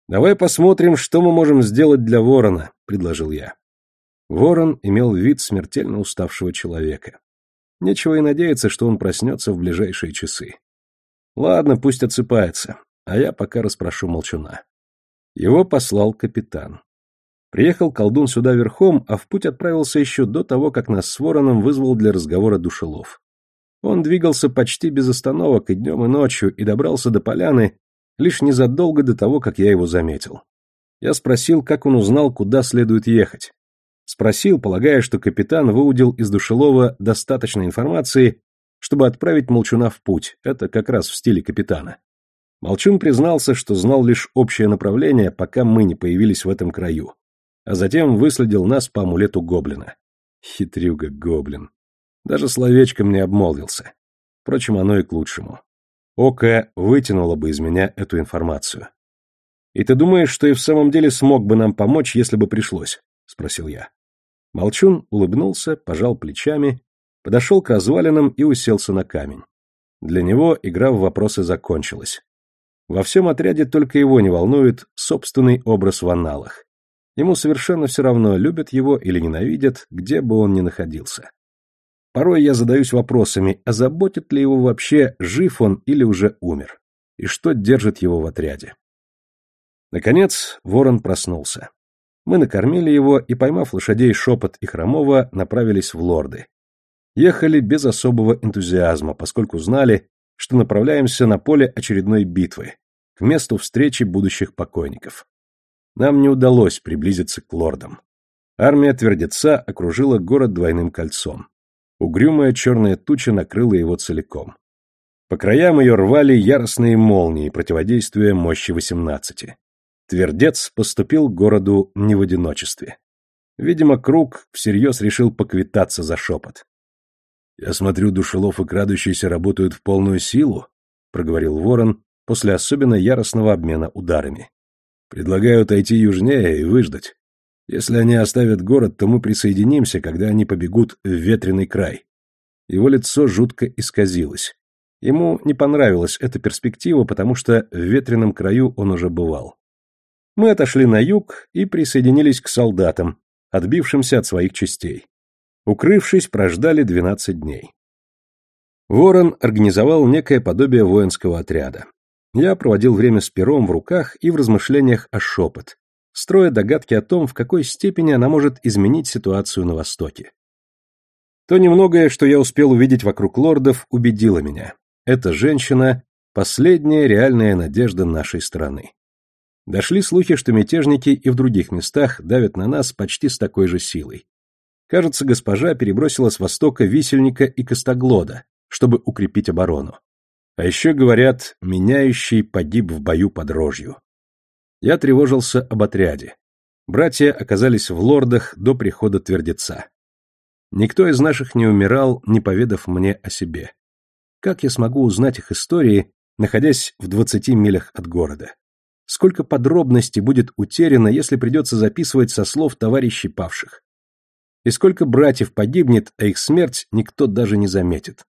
«Давай посмотрим, что мы можем сделать для ворона», — предложил я. Ворон имел вид смертельно уставшего человека. Нечего и надеяться, что он проснется в ближайшие часы. Ладно, пусть отсыпается, а я пока расспрошу молчуна. Его послал капитан. Приехал колдун сюда верхом, а в путь отправился еще до того, как нас с вороном вызвал для разговора душелов. Он двигался почти без остановок и днем, и ночью, и добрался до поляны лишь незадолго до того, как я его заметил. Я спросил, как он узнал, куда следует ехать. Спросил, полагая, что капитан выудил из душелова достаточно информации, чтобы отправить Молчуна в путь, это как раз в стиле капитана. Молчун признался, что знал лишь общее направление, пока мы не появились в этом краю, а затем выследил нас по амулету гоблина. Хитрюга гоблин. Даже словечком не обмолвился. Впрочем, оно и к лучшему. Око вытянуло бы из меня эту информацию. «И ты думаешь, что и в самом деле смог бы нам помочь, если бы пришлось?» — спросил я. Молчун улыбнулся, пожал плечами, подошел к развалинам и уселся на камень. Для него игра в вопросы закончилась. Во всем отряде только его не волнует собственный образ в аналах. Ему совершенно все равно, любят его или ненавидят, где бы он ни находился. Порой я задаюсь вопросами, а заботит ли его вообще, жив он или уже умер, и что держит его в отряде. Наконец, ворон проснулся. Мы накормили его и, поймав лошадей Шепот и Хромова, направились в лорды. Ехали без особого энтузиазма, поскольку знали, что направляемся на поле очередной битвы, к месту встречи будущих покойников. Нам не удалось приблизиться к лордам. Армия Твердеца окружила город двойным кольцом. Угрюмая черная туча накрыла его целиком. По краям ее рвали яростные молнии, противодействуя мощи восемнадцати. Твердец поступил городу не в одиночестве. Видимо, Круг всерьез решил поквитаться за шепот. «Я смотрю, душелов и крадущиеся работают в полную силу», — проговорил Ворон после особенно яростного обмена ударами. «Предлагаю отойти южнее и выждать. Если они оставят город, то мы присоединимся, когда они побегут в ветреный край». Его лицо жутко исказилось. Ему не понравилась эта перспектива, потому что в ветреном краю он уже бывал. Мы отошли на юг и присоединились к солдатам, отбившимся от своих частей. Укрывшись, прождали 12 дней. Ворон организовал некое подобие воинского отряда. Я проводил время с пером в руках и в размышлениях о шепот, строя догадки о том, в какой степени она может изменить ситуацию на Востоке. То немногое, что я успел увидеть вокруг лордов, убедило меня. Эта женщина — последняя реальная надежда нашей страны. Дошли слухи, что мятежники и в других местах давят на нас почти с такой же силой. Кажется, госпожа перебросила с востока висельника и костоглода, чтобы укрепить оборону. А еще, говорят, меняющий погиб в бою под рожью. Я тревожился об отряде. Братья оказались в лордах до прихода твердеца. Никто из наших не умирал, не поведав мне о себе. Как я смогу узнать их истории, находясь в двадцати милях от города? Сколько подробностей будет утеряно, если придется записывать со слов товарищей павших? И сколько братьев погибнет, а их смерть никто даже не заметит?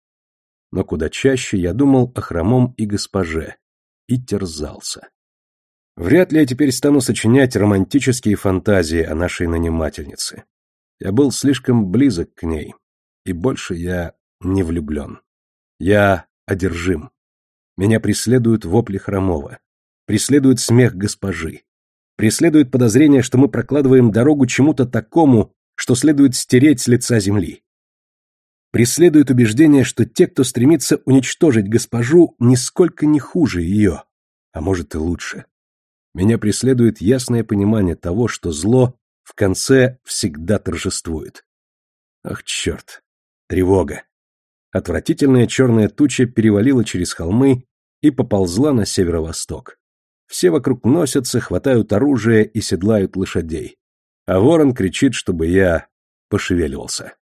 Но куда чаще я думал о хромом и госпоже. И терзался. Вряд ли я теперь стану сочинять романтические фантазии о нашей нанимательнице. Я был слишком близок к ней, и больше я не влюблен. Я одержим. Меня преследуют вопли Хромова. Преследует смех госпожи. Преследует подозрение, что мы прокладываем дорогу чему-то такому, что следует стереть с лица земли. Преследует убеждение, что те, кто стремится уничтожить госпожу, нисколько не хуже ее, а может и лучше. Меня преследует ясное понимание того, что зло в конце всегда торжествует. Ах, черт! Тревога! Отвратительная черная туча перевалила через холмы и поползла на северо-восток. Все вокруг носятся, хватают оружие и седлают лошадей. А ворон кричит, чтобы я пошевеливался.